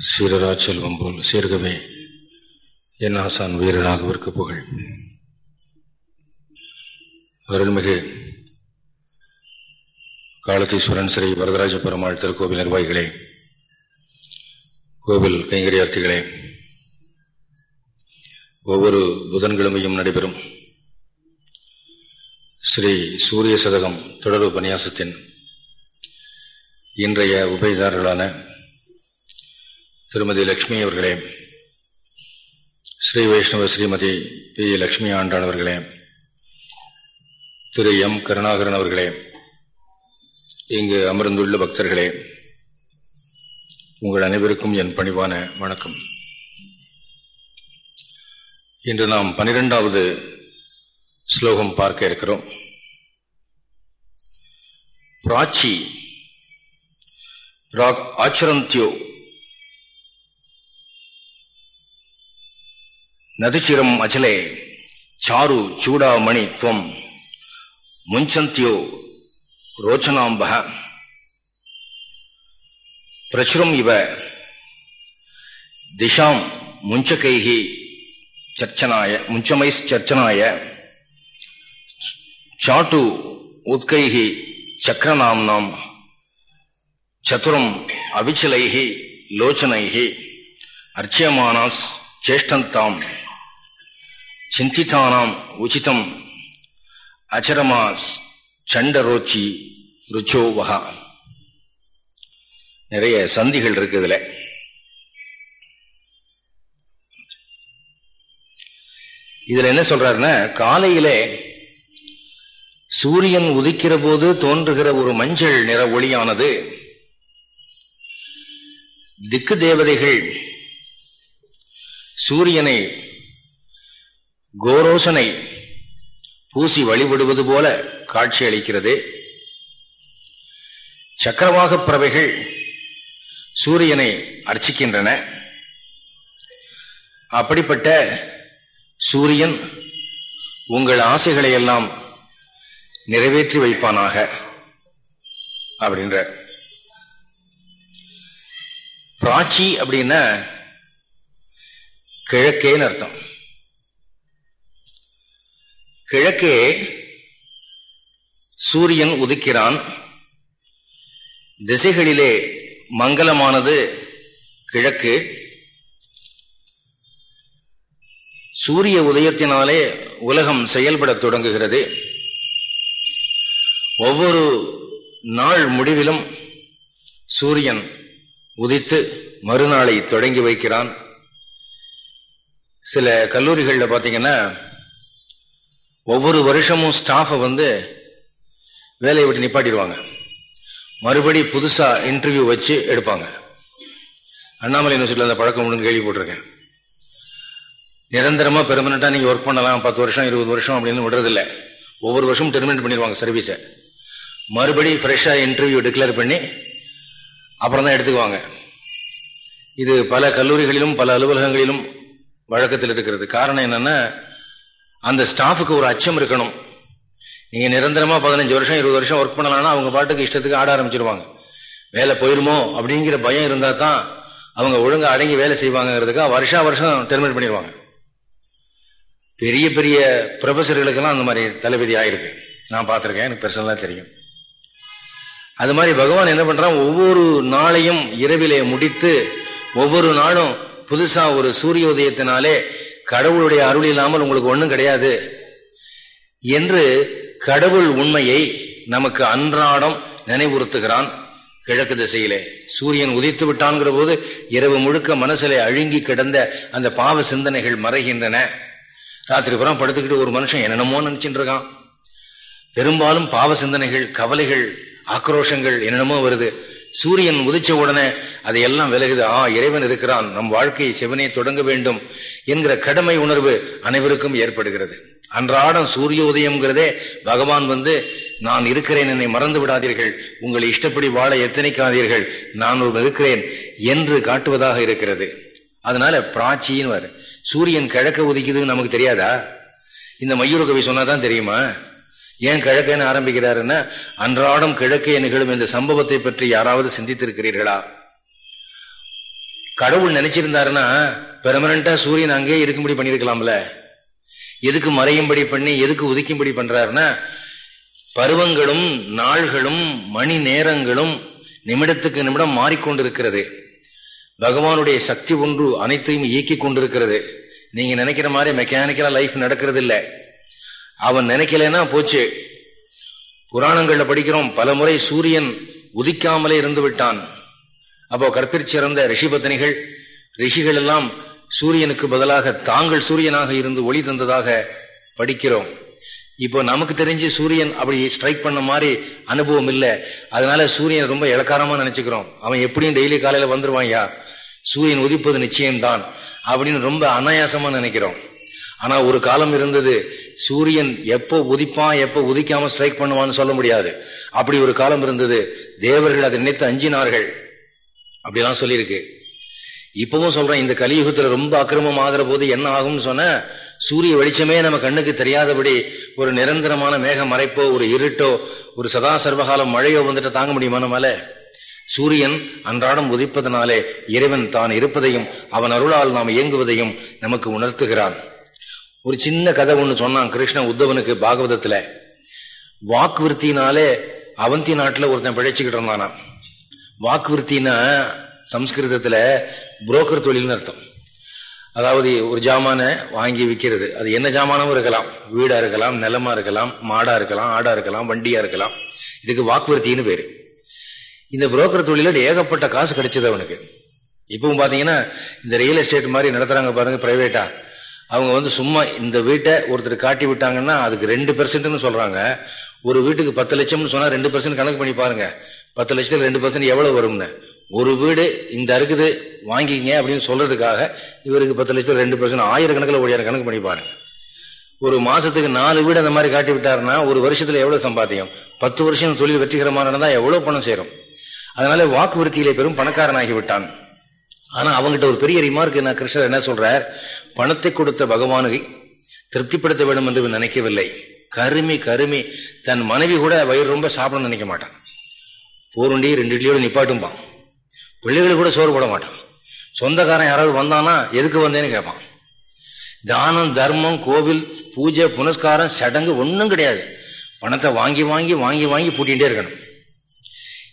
சீரரா செல்வம் போல் சேர்கவே என் ஆசான் வீரராகவிற்கு புகழ். அருள்மிகு காலத்தீஸ்வரன் ஸ்ரீ வரதராஜ பெருமாள் திருக்கோவில் நிர்வாகிகளே கோவில் கைங்கரியார்த்திகளே ஒவ்வொரு புதன்கிழமையும் நடைபெறும் ஸ்ரீ சூரிய சதகம் தொடர் உபன்யாசத்தின் இன்றைய உபயதாரர்களான திருமதி லட்சுமி அவர்களே ஸ்ரீ வைஷ்ணவ ஸ்ரீமதி பி. லட்சுமி ஆண்டாள் அவர்களே திரு. எம். கருணாகரன் அவர்களே இங்கு அமர்ந்துள்ள பக்தர்களே உங்கள் அனைவருக்கும் என் பணிவான வணக்கம். இன்று நாம் பனிரெண்டாவது ஸ்லோகம் பார்க்க இருக்கிறோம். பிராச்சி ராக் ஆச்சரந்தியோ நதிச்சிரம் அச்சலே சாரு சூடாமணி துவம் முஞ்சந்தியோ ரோச்சனாம்பக. பிரச்சுரம் இவ திஷாம் முஞ்சகைகி சர்ச்சனாய முஞ்சமைச்சர்ச்சனாய சாட்டு உத்கைகி சக்கரநாம்னாம் சதுரம் அவிச்சலைகி லோச்சனைகி அர்ச்சியமானாஸ் சேஷ்டந்தாம். சிந்தித்தானாம் உச்சிதம். அச்சரமா சண்டரோச்சி ருச்சோவகா நிறைய சந்திகள் இருக்கு இதுல. இதுல என்ன சொல்றாருன்னா காலையிலே சூரியன் உதிக்கிற போது தோன்றுகிற ஒரு மஞ்சள் நிற ஒளியானது திக்கு தேவதைகள் சூரியனை கோரோசனை பூசி வழிபடுவது போல காட்சி அளிக்கிறது. சக்கரவாக பறவைகள் சூரியனை அர்ச்சிக்கின்றன. அப்படிப்பட்ட சூரியன் உங்கள் ஆசைகளை எல்லாம் நிறைவேற்றி வைப்பானாக அப்படின்ற பிராச்சி அப்படின்னா கிழக்கேன்னு அர்த்தம். கிழக்கே சூரியன் உதிக்கிறான். திசைகளிலே மங்களமானது கிழக்கு. சூரிய உதயத்தினாலே உலகம் செயல்பட தொடங்குகிறது. ஒவ்வொரு நாள் முடிவிலும் சூரியன் உதித்து மறுநாளை தொடங்கி வைக்கிறான். சில கல்லூரிகளில் பார்த்தீங்கன்னா ஒவ்வொரு வருஷமும் ஸ்டாஃபை வந்து வேலையை விட்டு நிப்பாட்டிடுவாங்க. மறுபடி புதுசாக இன்டர்வியூ வச்சு எடுப்பாங்க. அண்ணாமலை யூனிவர்சிட்டியில் அந்த பழக்கம் உண்டு கேள்வி போட்டிருக்கேன் நிரந்தரமாக பெர்மனண்ட்டாக நீங்கள் ஒர்க் பண்ணலாம் பத்து வருஷம் இருபது வருஷம் அப்படின்னு விடுறதில்ல. ஒவ்வொரு வருஷமும் டெர்மினேட் பண்ணிடுவாங்க சர்வீஸை மறுபடி ஃப்ரெஷ்ஷாக இன்டர்வியூ டிக்ளேர் பண்ணி அப்புறம் தான் எடுத்துக்குவாங்க. இது பல கல்லூரிகளிலும் பல அலுவலகங்களிலும் வழக்கத்தில் இருக்கிறது. காரணம் என்னென்னா அந்த ஸ்டாஃபுக்கு ஒரு அச்சம் இருக்கணும். நீங்க நிரந்தரமா பதினஞ்சு வருஷம் இருபது வருஷம் ஒர்க் பண்ணலாம்னா அவங்க பாட்டுக்கு இஷ்டத்துக்கு ஆட ஆரம்பிச்சிருவாங்க. வேலை போயிருமோ அப்படிங்கிற பயம் இருந்தா தான் அவங்க ஒழுங்கா அடங்கி வேலை செய்வாங்கிறதுக்காக வருஷா வருஷம் டெர்மினேட் பண்ணிடுவாங்க பெரிய பெரிய ப்ரொஃபஸர்களுக்கெல்லாம் அந்த மாதிரி தளபதி ஆயிருக்கு. நான் பார்த்துருக்கேன் எனக்கு பர்சனலாக தெரியும். அது மாதிரி பகவான் என்ன பண்றான்? ஒவ்வொரு நாளையும் இரவிலே முடித்து ஒவ்வொரு நாளும் புதுசா ஒரு சூரிய உதயத்தினாலே கடவுளுடைய அருள் இல்லாமல் உங்களுக்கு ஒன்றும் கிடையாது. என்று கடவுள் உண்மையை நமக்கு அன்றாடம் நினைவுறுத்துகிறான் கிழக்கு திசையிலே. சூரியன் உதித்து விட்டான்கிற போது இரவு முழுக்க மனசிலே அழுங்கி கிடந்த அந்த பாவ சிந்தனைகள் மறைகின்றன. ராத்திரி புறம் படுத்துக்கிட்டு ஒரு மனுஷன் என்னென்னமோ நினைச்சிட்டு இருக்கான் பெரும்பாலும் பாவ சிந்தனைகள் கவலைகள் ஆக்ரோஷங்கள் என்னென்னமோ வருது. சூரியன் உதிச்ச உடனே அதையெல்லாம் விலகுது. ஆ இறைவன் இருக்கிறான். நம் வாழ்க்கையை சிவனே தொடங்க வேண்டும் என்கிற கடமை உணர்வு அனைவருக்கும் ஏற்படுகிறது. அன்றாடம் சூரிய உதயம்ங்கிறதே பகவான் வந்து நான் இருக்கிறேன் என்னை மறந்து விடாதீர்கள். உங்களை இஷ்டப்படி வாழ எத்தனைக்காதீர்கள். நான் ஒரு இருக்கிறேன் என்று காட்டுவதாக இருக்கிறது. அதனால பிராச்சின்னு சூரியன் கிழக்க உதிக்குதுன்னு நமக்கு தெரியாதா? இந்த மயூர கவி சொன்னாதான் தெரியுமா? ஏன் கிழக்கேன்னு ஆரம்பிக்கிறாருன்னா அன்றாடம் கிழக்கே நிகழும் இந்த சம்பவத்தை பற்றி யாராவது சிந்தித்திருக்கிறீர்களா? கடவுள் நினைச்சிருந்தாருன்னா பெர்மனண்டா சூரியன் அங்கேயே இருக்கும்படி பண்ணியிருக்கலாம்ல. எதுக்கு மறையும்படி பண்ணி எதுக்கு உதிக்கும்படி பண்றாருன்னா பருவங்களும் நாள்களும் மணி நேரங்களும் நிமிடத்துக்கு நிமிடம் மாறிக்கொண்டிருக்கிறது. பகவானுடைய சக்தி ஒன்று அனைத்தையும் இயக்கி கொண்டிருக்கிறது. நீங்க நினைக்கிற மாதிரி மெக்கானிக்கலா லைஃப் நடக்கிறது இல்லை அவன் நினைக்கலன்னா போச்சு. புராணங்கள்ல படிக்கிறோம் பல முறை சூரியன் உதிக்காமலே இருந்து விட்டான். அப்போ கற்பிற்சிறந்த ரிஷிபத்தினிகள் ரிஷிகள் எல்லாம் சூரியனுக்கு பதிலாக தாங்கள் சூரியனாக இருந்து ஒளி தந்ததாக படிக்கிறோம். இப்போ நமக்கு தெரிஞ்சு சூரியன் அப்படி ஸ்ட்ரைக் பண்ண மாதிரி அனுபவம் இல்லை. அதனால சூரியன் ரொம்ப இலக்காரமா நினைச்சுக்கிறோம். அவன் எப்படியும் டெய்லி காலையில வந்துருவான்யா சூரியன் உதிப்பது நிச்சயம்தான். அப்படின்னு ரொம்ப அனாயாசமா நினைக்கிறோம். ஆனா ஒரு காலம் இருந்தது. சூரியன் எப்போ உதிப்பான் எப்போ உதிக்காம ஸ்ட்ரைக் பண்ணுவான்னு சொல்ல முடியாது. அப்படி ஒரு காலம் இருந்தது. தேவர்கள் அதை நினைத்து அஞ்சினார்கள். அப்படிலாம் சொல்லியிருக்கு. இப்பவும் சொல்றேன் இந்த கலியுகத்துல ரொம்ப அக்கிரமம் ஆகிற போது என்ன ஆகும்னு சொன்ன சூரிய வெளிச்சமே நம்ம கண்ணுக்கு தெரியாதபடி ஒரு நிரந்தரமான மேக மறைப்போ ஒரு இருட்டோ ஒரு சதா சர்வகாலம் மழையோ வந்துட்டு தாங்க முடியுமா நம்மால? சூரியன் அன்றாடம் உதிப்பதனாலே இறைவன் தான் இருப்பதையும் அவன் அருளால் நாம் இயங்குவதையும் நமக்கு உணர்த்துகிறான். ஒரு சின்ன கதை ஒன்று சொன்னான் கிருஷ்ண உத்தவனுக்கு பாகவதத்துல. வாக்குவிருத்தினாலே அவந்தி நாட்டில் ஒருத்தன் பிழைச்சிக்கிட்டு இருந்தானா. வாக்குவிருத்தின்னா சம்ஸ்கிருதத்துல புரோக்கர் தொழில்னு அர்த்தம். அதாவது ஒரு ஜாமானை வாங்கி விற்கிறது அது என்ன ஜாமானும் இருக்கலாம். வீடா இருக்கலாம் நிலமா இருக்கலாம் மாடா இருக்கலாம் ஆடா இருக்கலாம் வண்டியா இருக்கலாம். இதுக்கு வாக்குவர்த்தின்னு பேரு. இந்த புரோக்கர் தொழில ஏகப்பட்ட காசு கிடைச்சது அவனுக்கு. இப்பவும் பாத்தீங்கன்னா இந்த ரியல் எஸ்டேட் மாதிரி நடத்துறாங்க பாருங்க பிரைவேட்டா அவங்க வந்து சும்மா இந்த வீட்டை ஒருத்தர் காட்டி விட்டாங்கன்னா அதுக்கு ரெண்டு பெர்சென்ட்னு சொல்றாங்க. ஒரு வீட்டுக்கு பத்து லட்சம்னு சொன்னா ரெண்டு பெர்சென்ட் கணக்கு பண்ணி பாருங்க. பத்து லட்சத்துல ரெண்டு பெர்சென்ட் எவ்வளவு வரும்னு. ஒரு வீடு இந்த இருக்குது வாங்கிங்க அப்படின்னு சொல்றதுக்காக இவருக்கு பத்து லட்சத்துல ரெண்டு பெர்சென்ட் ஆயிரக்கணக்கில் ஓடியார கணக்கு பண்ணி பாருங்க. ஒரு மாசத்துக்கு நாலு வீடு அந்த மாதிரி காட்டி விட்டாருன்னா ஒரு வருஷத்துல எவ்வளவு சம்பாத்தியம்? பத்து வருஷம் தொழில் வெற்றிகரமாக எவ்வளவு பணம் சேரும்? அதனால வாக்குவருத்தியிலே பெரும் பணக்காரனாகி விட்டான். ஆனா அவங்ககிட்ட ஒரு பெரிய ரிமார்க் என்ன கிருஷ்ணர் என்ன சொல்றார்? பணத்தை கொடுத்த பகவானுக்கு திருப்திப்படுத்த வேண்டும் என்று நினைக்கவில்லை. கருமி கருமி. தன் மனைவி கூட வயிறு ரொம்ப சாப்பிடணும்னு நினைக்க மாட்டான். போருண்டி ரெண்டு இட்லியோட நிப்பாட்டும்பான். பிள்ளைகளுக்கு கூட சோறு போட மாட்டான். சொந்தக்காரன் யாராவது வந்தானா எதுக்கு வந்தேன்னு கேட்பான். தானம் தர்மம் கோவில் பூஜை புனஸ்காரம் சடங்கு ஒன்றும் கிடையாது. பணத்தை வாங்கி வாங்கி வாங்கி வாங்கி பூட்டிகிட்டே இருக்கணும்.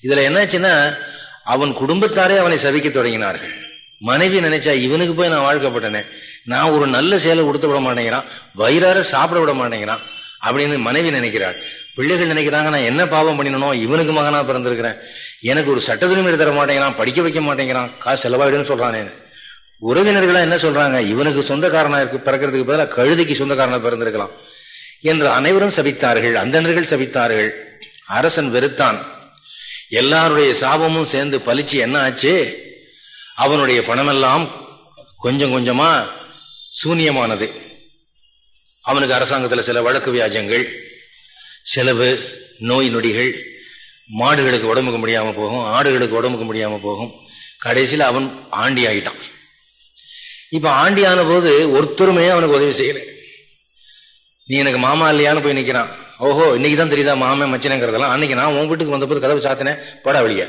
இதுல என்னாச்சுன்னா அவன் குடும்பத்தாரே அவனை சதிக்க தொடங்கினார்கள். மனைவி நினைச்சா இவனுக்கு போய் நான் வாழ்க்கப்பட்டனே. நான் ஒரு நல்ல சேலை உடுத்த விட மாட்டேங்கிறான். வயிறார சாப்பிட விட மாட்டேங்கிறான். அப்படின்னு மனைவி நினைக்கிறாள். பிள்ளைகள் நினைக்கிறாங்க நான் என்ன பாவம் பண்ணினோ இவனுக்கு மகனா பிறந்திருக்கிறேன். எனக்கு ஒரு சட்ட துணிமணி தர மாட்டேங்கிறான் படிக்க வைக்க மாட்டேங்கிறான் காசு செலவாயிடுன்னு சொல்றானே. உறவினர்களா என்ன சொல்றாங்க இவனுக்கு சொந்தக்காரனா இருக்கு பிறக்கிறதுக்கு பதிலாக கழுதைக்கு சொந்தக்காரனா பிறந்திருக்கலாம். என்று அனைவரும் சபித்தார்கள் அந்தனர்கள் சபித்தார்கள். அரசன் வெறுத்தான். எல்லாருடைய சாபமும் சேர்ந்து பலிச்சு என்ன ஆச்சு? அவனுடைய பணமெல்லாம் கொஞ்சம் கொஞ்சமா சூன்யமானது. அவனுக்கு அரசாங்கத்தில் சில வழக்கு வியாஜங்கள் செலவு நோய் நொடிகள் மாடுகளுக்கு உடம்புக்கு முடியாமல் போகும் ஆடுகளுக்கு உடம்புக்கு முடியாமல் போகும். கடைசியில் அவன் ஆண்டி ஆகிட்டான் இப்போ ஆண்டி ஆன போது ஒருத்தருமே அவனுக்கு உதவி செய்யல. நீ எனக்கு மாமா இல்லையான்னு போய் நிற்கிறான் ஓஹோ இன்னைக்கு தான் தெரியுதா மாமன் மச்சினங்கிறதெல்லாம்? அன்னைக்கு நான் உன் வீட்டுக்கு வந்தபோது கதவு சாத்தினேன். போடா வழியை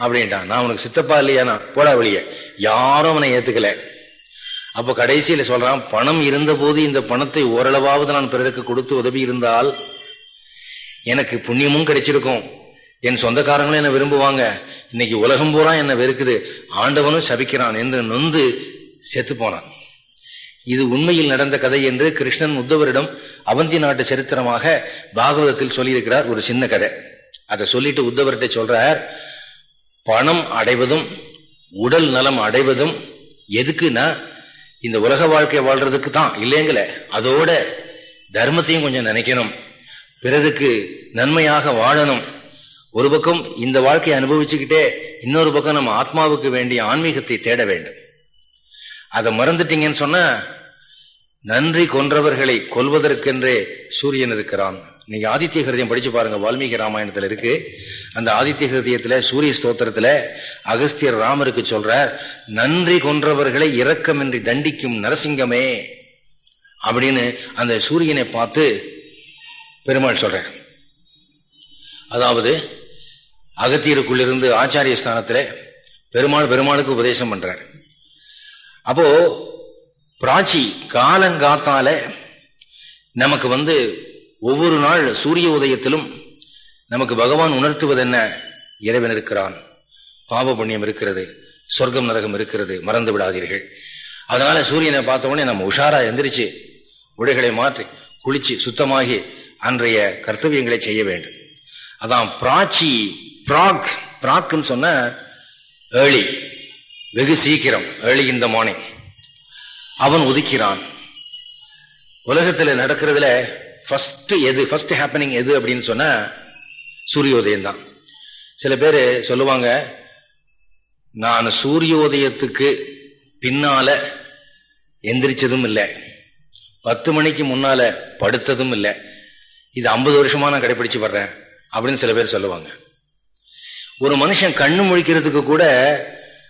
அப்படின்ட்டான். நான் உனக்கு சித்தப்பா இல்லையானா? போடா வெளியே. யாரும் அவனை ஏத்துக்கல. அப்போ கடைசியில சொல்றான் பணம் இருந்த போது இந்த பணத்தை ஓரளவாவது நான் பிறருக்கு கொடுத்து உதவி இருந்தால் எனக்கு புண்ணியமும் கிடைச்சிருக்கும். என் சொந்தக்காரங்களும் என்னை விரும்புவாங்க. இன்னைக்கு உலகம் பூரா என்னை வெறுக்குது. ஆண்டவனும் சபிக்கிறான் என்று நொந்து செத்து போனான். இது உண்மையில் நடந்த கதை என்று கிருஷ்ணன் உத்தவரிடம் அவந்தி நாட்டு சரித்திரமாக பாகவதத்தில் சொல்லியிருக்கிறார். ஒரு சின்ன கதை. அதை சொல்லிட்டு உத்தவர்கிட்ட சொல்றார் பணம் அடைவதும் உடல் நலம் அடைவதும் எதுக்குன்னா இந்த உலக வாழ்க்கை வாழ்றதுக்கு தான். இல்லைங்கள அதோட தர்மத்தையும் கொஞ்சம் நினைக்கணும். பிறருக்கு நன்மையாக வாழணும். ஒரு பக்கம் இந்த வாழ்க்கையை அனுபவிச்சுக்கிட்டே இன்னொரு பக்கம் நம்ம ஆத்மாவுக்கு வேண்டிய ஆன்மீகத்தை தேட வேண்டும். அதை மறந்துட்டீங்கன்னு சொன்னா நன்றி கொன்றவர்களை கொல்வதற்கென்றே சூரியன் இருக்கிறான். நீங்க ஆதித்ய ஹிருதயம் படிச்சு பாருங்க வால்மீகி ராமாயணத்துல இருக்கு. அந்த ஆதித்ய ஹிருதயத்துல சூரிய ஸ்தோத்திரத்துல அகஸ்தியர் ராமருக்கு சொல்றார் நன்றி கொன்றவர்களை இரக்கமின்றி தண்டிக்கும் நரசிங்கமே. அப்படின்னு அந்த சூரியனை பார்த்து பெருமாள் சொல்றார். அதாவது அகத்தியருக்குள்ளிருந்து ஆச்சாரிய ஸ்தானத்துல பெருமாள் பெருமாளுக்கு உபதேசம் பண்றார். அப்போ பிராச்சி காலங்காத்தால நமக்கு வந்து ஒவ்வொரு நாள் சூரிய உதயத்திலும் நமக்கு பகவான் உணர்த்துவது என்ன இறைவன் இருக்கிறான். பாவ புண்ணியம் இருக்கிறது. சொர்க்கம் நரகம் இருக்கிறது. மறந்து விடாதீர்கள். அதனால சூரியனை பார்த்த உடனே நம்ம உஷாரா எந்திரிச்சு உடைகளை மாற்றி குளிச்சு சுத்தமாகி அன்றைய கர்த்தவியங்களை செய்ய வேண்டும். அதான் பிராச்சி பிராக் பிராக்னு சொன்ன ஏர்லி வெகு சீக்கிரம் ஏர்லி இந்த மார்னிங் அவன் உதிக்கிறான். உலகத்தில் நடக்கிறதுல ஃபஸ்ட்டு எது? ஃபர்ஸ்ட் ஹேப்பனிங் எது அப்படின்னு சொன்ன சூரியோதயம் தான் சில பேர் சொல்லுவாங்க நான் சூரியோதயத்துக்கு பின்னால எந்திரிச்சதும் இல்லை. பத்து மணிக்கு முன்னால் படுத்ததும் இல்லை. இது ஐம்பது வருஷமாக நான் கடைபிடிச்சு வர்றேன் அப்படின்னு சில பேர் சொல்லுவாங்க. ஒரு மனுஷன் கண்ணு முழிக்கிறதுக்கு கூட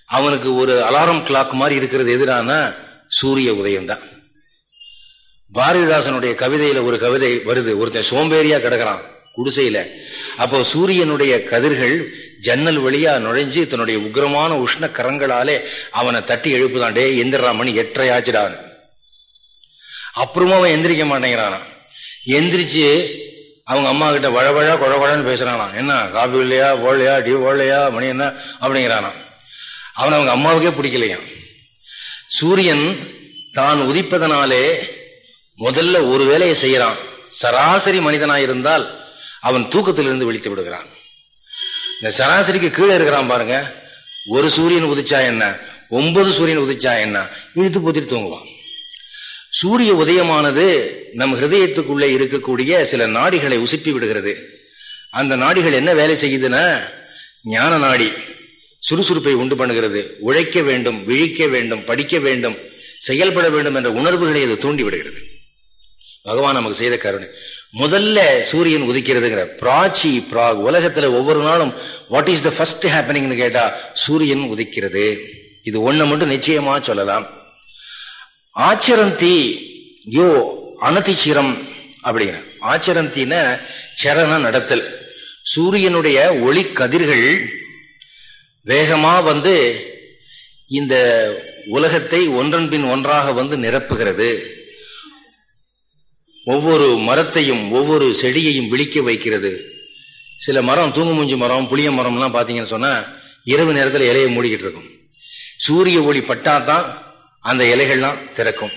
அவனுக்கு ஒரு அலாரம் கிளாக் மாதிரி இருக்கிறது எதிரான சூரிய உதயம் தான் பாரதிதாசனுடைய கவிதையில ஒரு கவிதை வருது. ஒருத்தன் சோம்பேறியா கிடக்கிறான் குடிசையில. அப்போ சூரியனுடைய கதிர்கள் ஜன்னல் வழியா நுழைஞ்சு தன்னுடைய உக்ரமான உஷ்ண கரங்களாலே அவனை தட்டி எழுப்புதான். டே எந்திரா மணி எட்டரையாச்சுடான்னு. அப்புறமா அவன் எந்திரிக்க மாட்டேங்கிறானா? எந்திரிச்சு அவங்க அம்மா கிட்ட வழவழா குழகுழன்னு பேசுறானா. என்ன காபி இல்லையா ஓடலையா டி ஓடலையா மணி என்ன அப்படிங்கிறானா. அவன் அவங்க அம்மாவுக்கே பிடிக்கலையா சூரியன் தான் உதிப்பதனாலே முதல்ல ஒரு வேலையை செய்யறான். சராசரி மனிதனாயிருந்தால் அவன் தூக்கத்திலிருந்து விழித்து விடுகிறான். இந்த சராசரிக்கு கீழே இருக்கிறான் பாருங்க. ஒரு சூரியன் உதிச்சா என்ன? ஒன்பது சூரியன் உதிச்சா என்ன? இழுத்து போத்திட்டு தூங்குவான். சூரிய உதயமானது நம் ஹிருதயத்துக்குள்ளே இருக்கக்கூடிய சில நாடிகளை உசுப்பி விடுகிறது. அந்த நாடிகள் என்ன வேலை செய்யுதுன்னா ஞான நாடி சுறுசுறுப்பை உண்டு பண்ணுகிறது. உழைக்க வேண்டும் விழிக்க வேண்டும் படிக்க வேண்டும் செயல்பட வேண்டும் என்ற உணர்வுகளை அது தூண்டி விடுகிறது பகவான் நமக்கு செய்த கருணை. முதல்ல சூரியன் உதிக்கிறதுங்கிற பிராச்சி பிராக் உலகத்துல ஒவ்வொரு நாளும் வாட் இஸ் த ஃபர்ஸ்ட் ஹேப்பனிங்னு கேட்டா சூரியன் உதிக்கிறது. இது ஒண்ணு மட்டும் நிச்சயமா சொல்லலாம். ஆச்சரந்தி யோ அனதிச்சிரம் அப்படிங்கிற. ஆச்சரந்தின சரண நடத்தல். சூரியனுடைய ஒளி கதிர்கள் வேகமா வந்து இந்த உலகத்தை ஒன்றன் பின் ஒன்றாக வந்து நிரப்புகிறது. ஒவ்வொரு மரத்தையும் ஒவ்வொரு செடியையும் விழிக்க வைக்கிறது. சில மரம் தூங்கு மூஞ்சி மரம் புளிய மரம்லாம் பார்த்தீங்கன்னு சொன்னால் இரவு நேரத்தில் இலையை மூடிக்கிட்டு இருக்கும். சூரிய ஒளி பட்டாதான் அந்த இலைகள்லாம் திறக்கும்.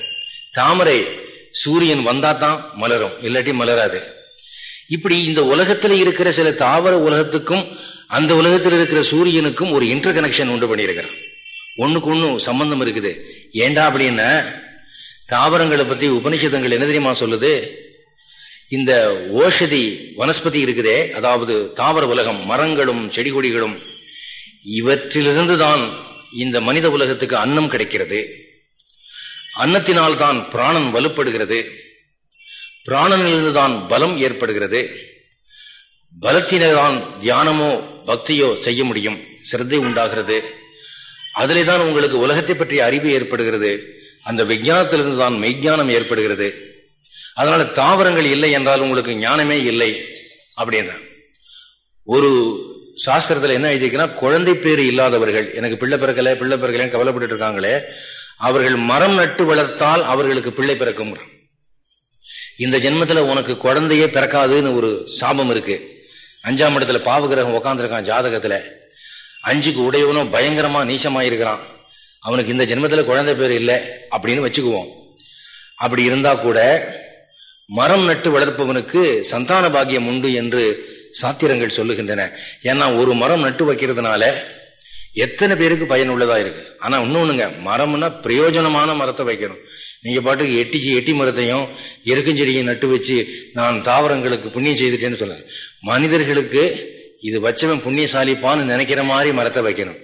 தாமரை சூரியன் வந்தா தான் மலரும் இல்லாட்டி மலராது. இப்படி இந்த உலகத்தில் இருக்கிற சில தாவர உலகத்துக்கும் அந்த உலகத்தில் இருக்கிற சூரியனுக்கும் ஒரு இன்டர் கனெக்ஷன் உண்டு பண்ணியிருக்கிறான் ஒன்றுக்கு ஒன்றும் சம்பந்தம் இருக்குது. ஏண்டா அப்படின்னா தாவரங்களை பத்தி உபனிஷதங்கள் என்ன தெரியுமா சொல்லுது? இந்த ஓஷதி வனஸ்பதி இருக்குதே அதாவது தாவர உலகம் மரங்களும் செடி கொடிகளும் இவற்றிலிருந்து தான் இந்த மனித உலகத்துக்கு அன்னம் கிடைக்கிறது. அன்னத்தினால் தான் பிராணன் வலுப்படுகிறது. பிராணனிலிருந்து தான் பலம் ஏற்படுகிறது. பலத்தினால் தியானமோ பக்தியோ செய்ய முடியும். சிரத்தை உண்டாகிறது. அதிலே தான் உங்களுக்கு உலகத்தை பற்றிய அறிவு ஏற்படுகிறது. அந்த விஜயானத்திலிருந்து தான் மெய்ஞானம் ஏற்படுகிறது. அதனால தாவரங்கள் இல்லை என்றால் உங்களுக்கு ஞானமே இல்லை அப்படின்ற ஒரு சாஸ்திரத்துல என்ன எழுதிக்கிறா குழந்தை பேரு இல்லாதவர்கள் எனக்கு பிள்ளை பிறக்கல பிள்ளை பிறக்கல கவலைப்பட்டு இருக்காங்களே அவர்கள் மரம் நட்டு வளர்த்தால் அவர்களுக்கு பிள்ளை பிறக்கும் இந்த ஜென்மத்துல உனக்கு குழந்தையே பிறக்காதுன்னு ஒரு சாபம் இருக்கு. அஞ்சாம் இடத்துல பாவகிரகம் உக்காந்துருக்கான் ஜாதகத்துல. அஞ்சுக்கு உடையவனும் பயங்கரமா நீசமாயிருக்கிறான் அவனுக்கு இந்த ஜென்மத்தில் குழந்தை பேர் இல்லை அப்படின்னு வச்சுக்குவோம். அப்படி இருந்தா கூட மரம் நட்டு வளர்ப்பவனுக்கு சந்தான பாகியம் உண்டு என்று சாத்திரங்கள் சொல்லுகின்றன. ஏன்னா ஒரு மரம் நட்டு வைக்கிறதுனால எத்தனை பேருக்கு பயனுள்ளதா இருக்கு? ஆனா இன்னொன்னுங்க மரம்னா பிரயோஜனமான மரத்தை வைக்கணும். நீங்க பாட்டுக்கு எட்டிக்கு எட்டி மரத்தையும் எருக்கஞ்செடியும் நட்டு வச்சு நான் தாவரங்களுக்கு புண்ணியம் செய்துட்டேன்னு சொல்லுங்க. மனிதர்களுக்கு இது வச்சவன் புண்ணியசாலிப்பான்னு நினைக்கிற மாதிரி மரத்தை வைக்கணும்.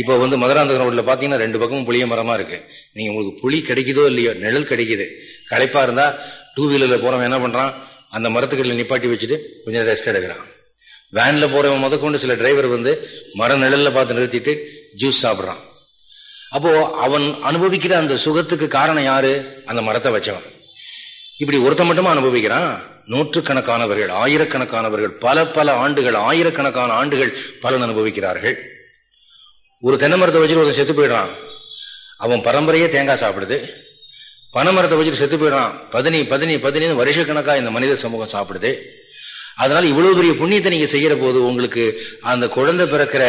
இப்போ வந்து மதுராந்தக ரோட்ல பாத்தீங்கன்னா ரெண்டு பக்கமும் புளிய மரமா இருக்கு. நீங்க உங்களுக்கு புளி கிடைக்குதோ இல்லையோ நிழல் கிடைக்குது. களைப்பா இருந்தா டூ வீலர்ல போறவன் என்ன பண்றான்? அந்த மரத்துக்கடியில் நிப்பாட்டி வச்சுட்டு கொஞ்சம் ரெஸ்ட் எடுக்கிறான். வேன்ல போறவன் முதற்கொண்டு சில டிரைவர் வந்து மர நிழல்ல பார்த்து நிறுத்திட்டு ஜூஸ் சாப்பிட்றான். அப்போ அவன் அனுபவிக்கிற அந்த சுகத்துக்கு காரணம் யாரு? அந்த மரத்தை வச்சவன். இப்படி ஒருத்த மட்டுமா அனுபவிக்கிறான்? நூற்றுக்கணக்கானவர்கள் ஆயிரக்கணக்கானவர்கள் பல பல ஆண்டுகள் ஆயிரக்கணக்கான ஆண்டுகள் பலன் அனுபவிக்கிறார்கள். ஒரு தென்னை மரத்தை வச்சுட்டு ஒருத்தன் செத்து போயிடுறான். அவன் பரம்பரையே தேங்காய் சாப்பிடுது. பனைமரத்தை வச்சுட்டு செத்து போயிடுறான். பதினி பதினி பதினின்னு வருஷக்கணக்காக இந்த மனித சமூகம் சாப்பிடுது. அதனால இவ்வளவு பெரிய புண்ணியத்தை நீங்க செய்யற போது உங்களுக்கு அந்த குழந்தை பிறக்கிற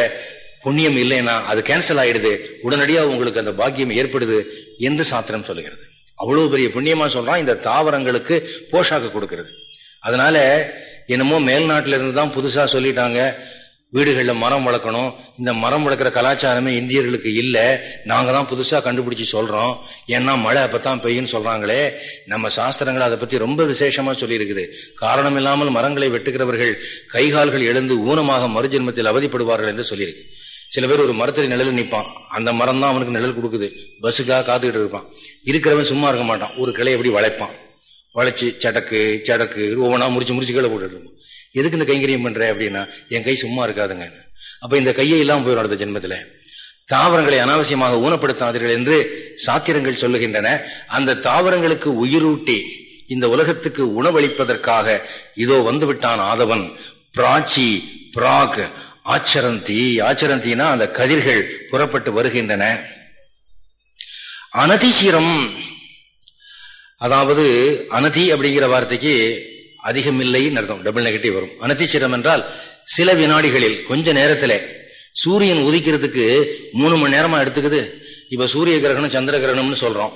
புண்ணியம் இல்லைன்னா அது கேன்சல் ஆயிடுது. உடனடியாக உங்களுக்கு அந்த பாக்கியம் ஏற்படுது என்று சாத்திரம் சொல்லுகிறது அவ்வளவு பெரிய புண்ணியமா சொல்றான். இந்த தாவரங்களுக்கு போஷாக்கு கொடுக்கிறது. அதனால என்னமோ மேல்நாட்டில இருந்து தான் புதுசா சொல்லிட்டாங்க. வீடுகளில் மரம் வளர்க்கணும். இந்த மரம் வளர்க்குற கலாச்சாரமே இந்தியர்களுக்கு இல்லை. நாங்கள் தான் புதுசாக கண்டுபிடிச்சி சொல்கிறோம் ஏன்னா மழை அப்போ தான் பெய்யுன்னு சொல்கிறாங்களே நம்ம சாஸ்திரங்கள் அதை பற்றி ரொம்ப விசேஷமாக சொல்லியிருக்குது. காரணம் இல்லாமல் மரங்களை வெட்டுகிறவர்கள் கைகால்கள் எழுந்து ஊனமாக மறுஜென்மத்தில் அவதிப்படுவார்கள் என்று சொல்லியிருக்கு. சில பேர் ஒரு மரத்தில் நிழல் நிற்பான் அந்த மரம் தான் அவனுக்கு நிழல் கொடுக்குது. பஸ்ஸுக்காக காத்துக்கிட்டு இருப்பான். இருக்கிறவன் சும்மா இருக்க மாட்டான். ஒரு கிளை எப்படி வளைப்பான். வளைச்சி சடக்கு சடக்கு ஒவ்வொன்றா முறிச்சு முறிச்சு கீழே போட்டுட்டு இருப்பான். எதுக்கு இந்த கைங்கரியம் பண்ற அப்படின்னா என் கை சும்மா இருக்காதுங்க. அப்ப இந்த கையை எல்லாம் போயிடும் அடுத்த ஜென்மத்துல. தாவரங்களை அனாவசியமாக ஊனப்படுத்தாதீர்கள் என்று சாத்திரங்கள் சொல்லுகின்றன. அந்த தாவரங்களுக்கு உயிரூட்டி இந்த உலகத்துக்கு உணவளிப்பதற்காக இதோ வந்துவிட்டான் ஆதவன். பிராச்சி பிராக் ஆச்சரந்தி. ஆச்சரந்தினா அந்த கதிர்கள் புறப்பட்டு வருகின்றன. அனதிசீரம் அதாவது அனதி அப்படிங்கிற வார்த்தைக்கு அதிகமில்லைன்னு அர்த்தம். டபுள் நெகட்டிவ் வரும். அனதிச்சிரம் என்றால் சில வினாடிகளில் கொஞ்ச நேரத்துல சூரியன் உதிக்கிறதுக்கு மூணு மணி நேரமா எடுத்துக்குது. இப்ப சூரிய கிரகணம் சந்திர கிரகணம்னு சொல்றோம்.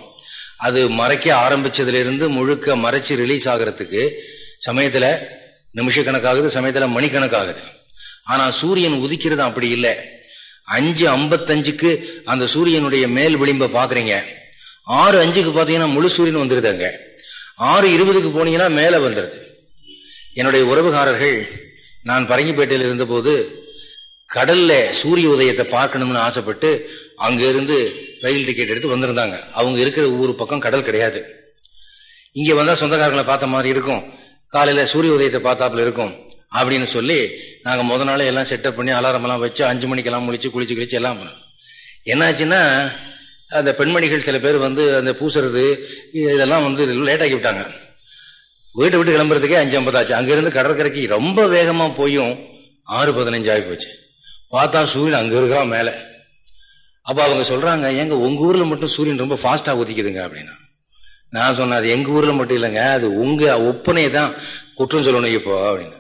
அது மறைக்க ஆரம்பிச்சதுல இருந்து முழுக்க மறைச்சு ரிலீஸ் ஆகிறதுக்கு சமயத்துல நிமிஷ கணக்காகுது சமயத்துல மணிக்கணக்காகுது. ஆனா சூரியன் உதிக்கிறது அப்படி இல்லை. அஞ்சு ஐம்பத்தஞ்சுக்கு அந்த சூரியனுடைய மேல் விளிம்பை பாக்குறீங்க. ஆறு அஞ்சுக்கு பாத்தீங்கன்னா முழு சூரியன் வந்துருதுங்க ஆறு இருபதுக்கு போனீங்கன்னா மேல வந்துருது. என்னுடைய உறவுகாரர்கள் நான் பரங்கிப்பேட்டையில் இருந்தபோது கடல்ல சூரிய உதயத்தை பார்க்கணும்னு ஆசைப்பட்டு அங்கிருந்து ரயில் டிக்கெட் எடுத்து வந்திருந்தாங்க. அவங்க இருக்கிற ஊர் பக்கம் கடல் கிடையாது. இங்க வந்தா சொந்தக்காரங்களை பார்த்த மாதிரி இருக்கும். காலையில சூரிய உதயத்தை பார்த்தாப்புல இருக்கும் அப்படின்னு சொல்லி நாங்க முத நாளே எல்லாம் செட்டப் பண்ணி அலாரம் எல்லாம் வச்சு அஞ்சு மணிக்கெல்லாம் முழிச்சு குளிச்சு குளிச்சு எல்லாம் பண்ணோம். என்னாச்சுன்னா அந்த பெண்மணிகள் சில பேர் வந்து அந்த பூசுறது இதெல்லாம் வந்து லேட்டாக்கி விட்டாங்க. வீட்டை விட்டு கிளம்புறதுக்கே அஞ்சு ஐம்பதாச்சு. அங்கிருந்து கடற்கரைக்கு ரொம்ப வேகமா போயும் ஆறு பதினஞ்சு ஆகி போச்சு. பார்த்தா சூரியன் அங்க இருக்கிறான் மேல. அப்ப அவங்க சொல்றாங்க எங்க உங்க ஊர்ல மட்டும் சூரியன் ரொம்ப ஃபாஸ்ட்டாக உதிக்குதுங்க அப்படின்னா. நான் சொன்னேன் அது எங்க ஊர்ல மட்டும் இல்லைங்க. அது உங்க ஒப்பனையை தான் குற்றம் சொல்லணும் இப்போ அப்படின்னு.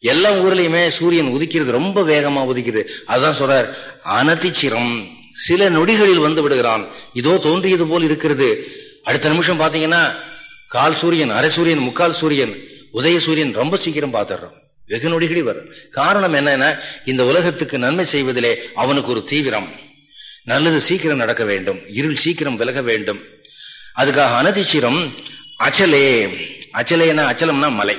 எல்லா ஊர்லயுமே சூரியன் உதிக்கிறது ரொம்ப வேகமா உதிக்குது. அதுதான் சொல்றார் அனதிச்சிரம். சில நொடிகளில் வந்து விடுகிறான். இதோ தோன்றியது போல் இருக்கிறது. அடுத்த நிமிஷம் பாத்தீங்கன்னா கால் சூரியன் அரை சூரியன் முக்கால் சூரியன் உதய சூரியன் ரொம்ப சீக்கிரம் பார்த்துடுறோம் வெகு நொடிகளில் வரும். காரணம் என்னன்னா இந்த உலகத்துக்கு நன்மை செய்வதிலே அவனுக்கு ஒரு தீவிரம். நல்லது சீக்கிரம் நடக்க வேண்டும். இருள் சீக்கிரம் விலக வேண்டும். அதுக்காக அனதிச்சிரம் அச்சலே. அச்சலேனா அச்சலம்னா மலை.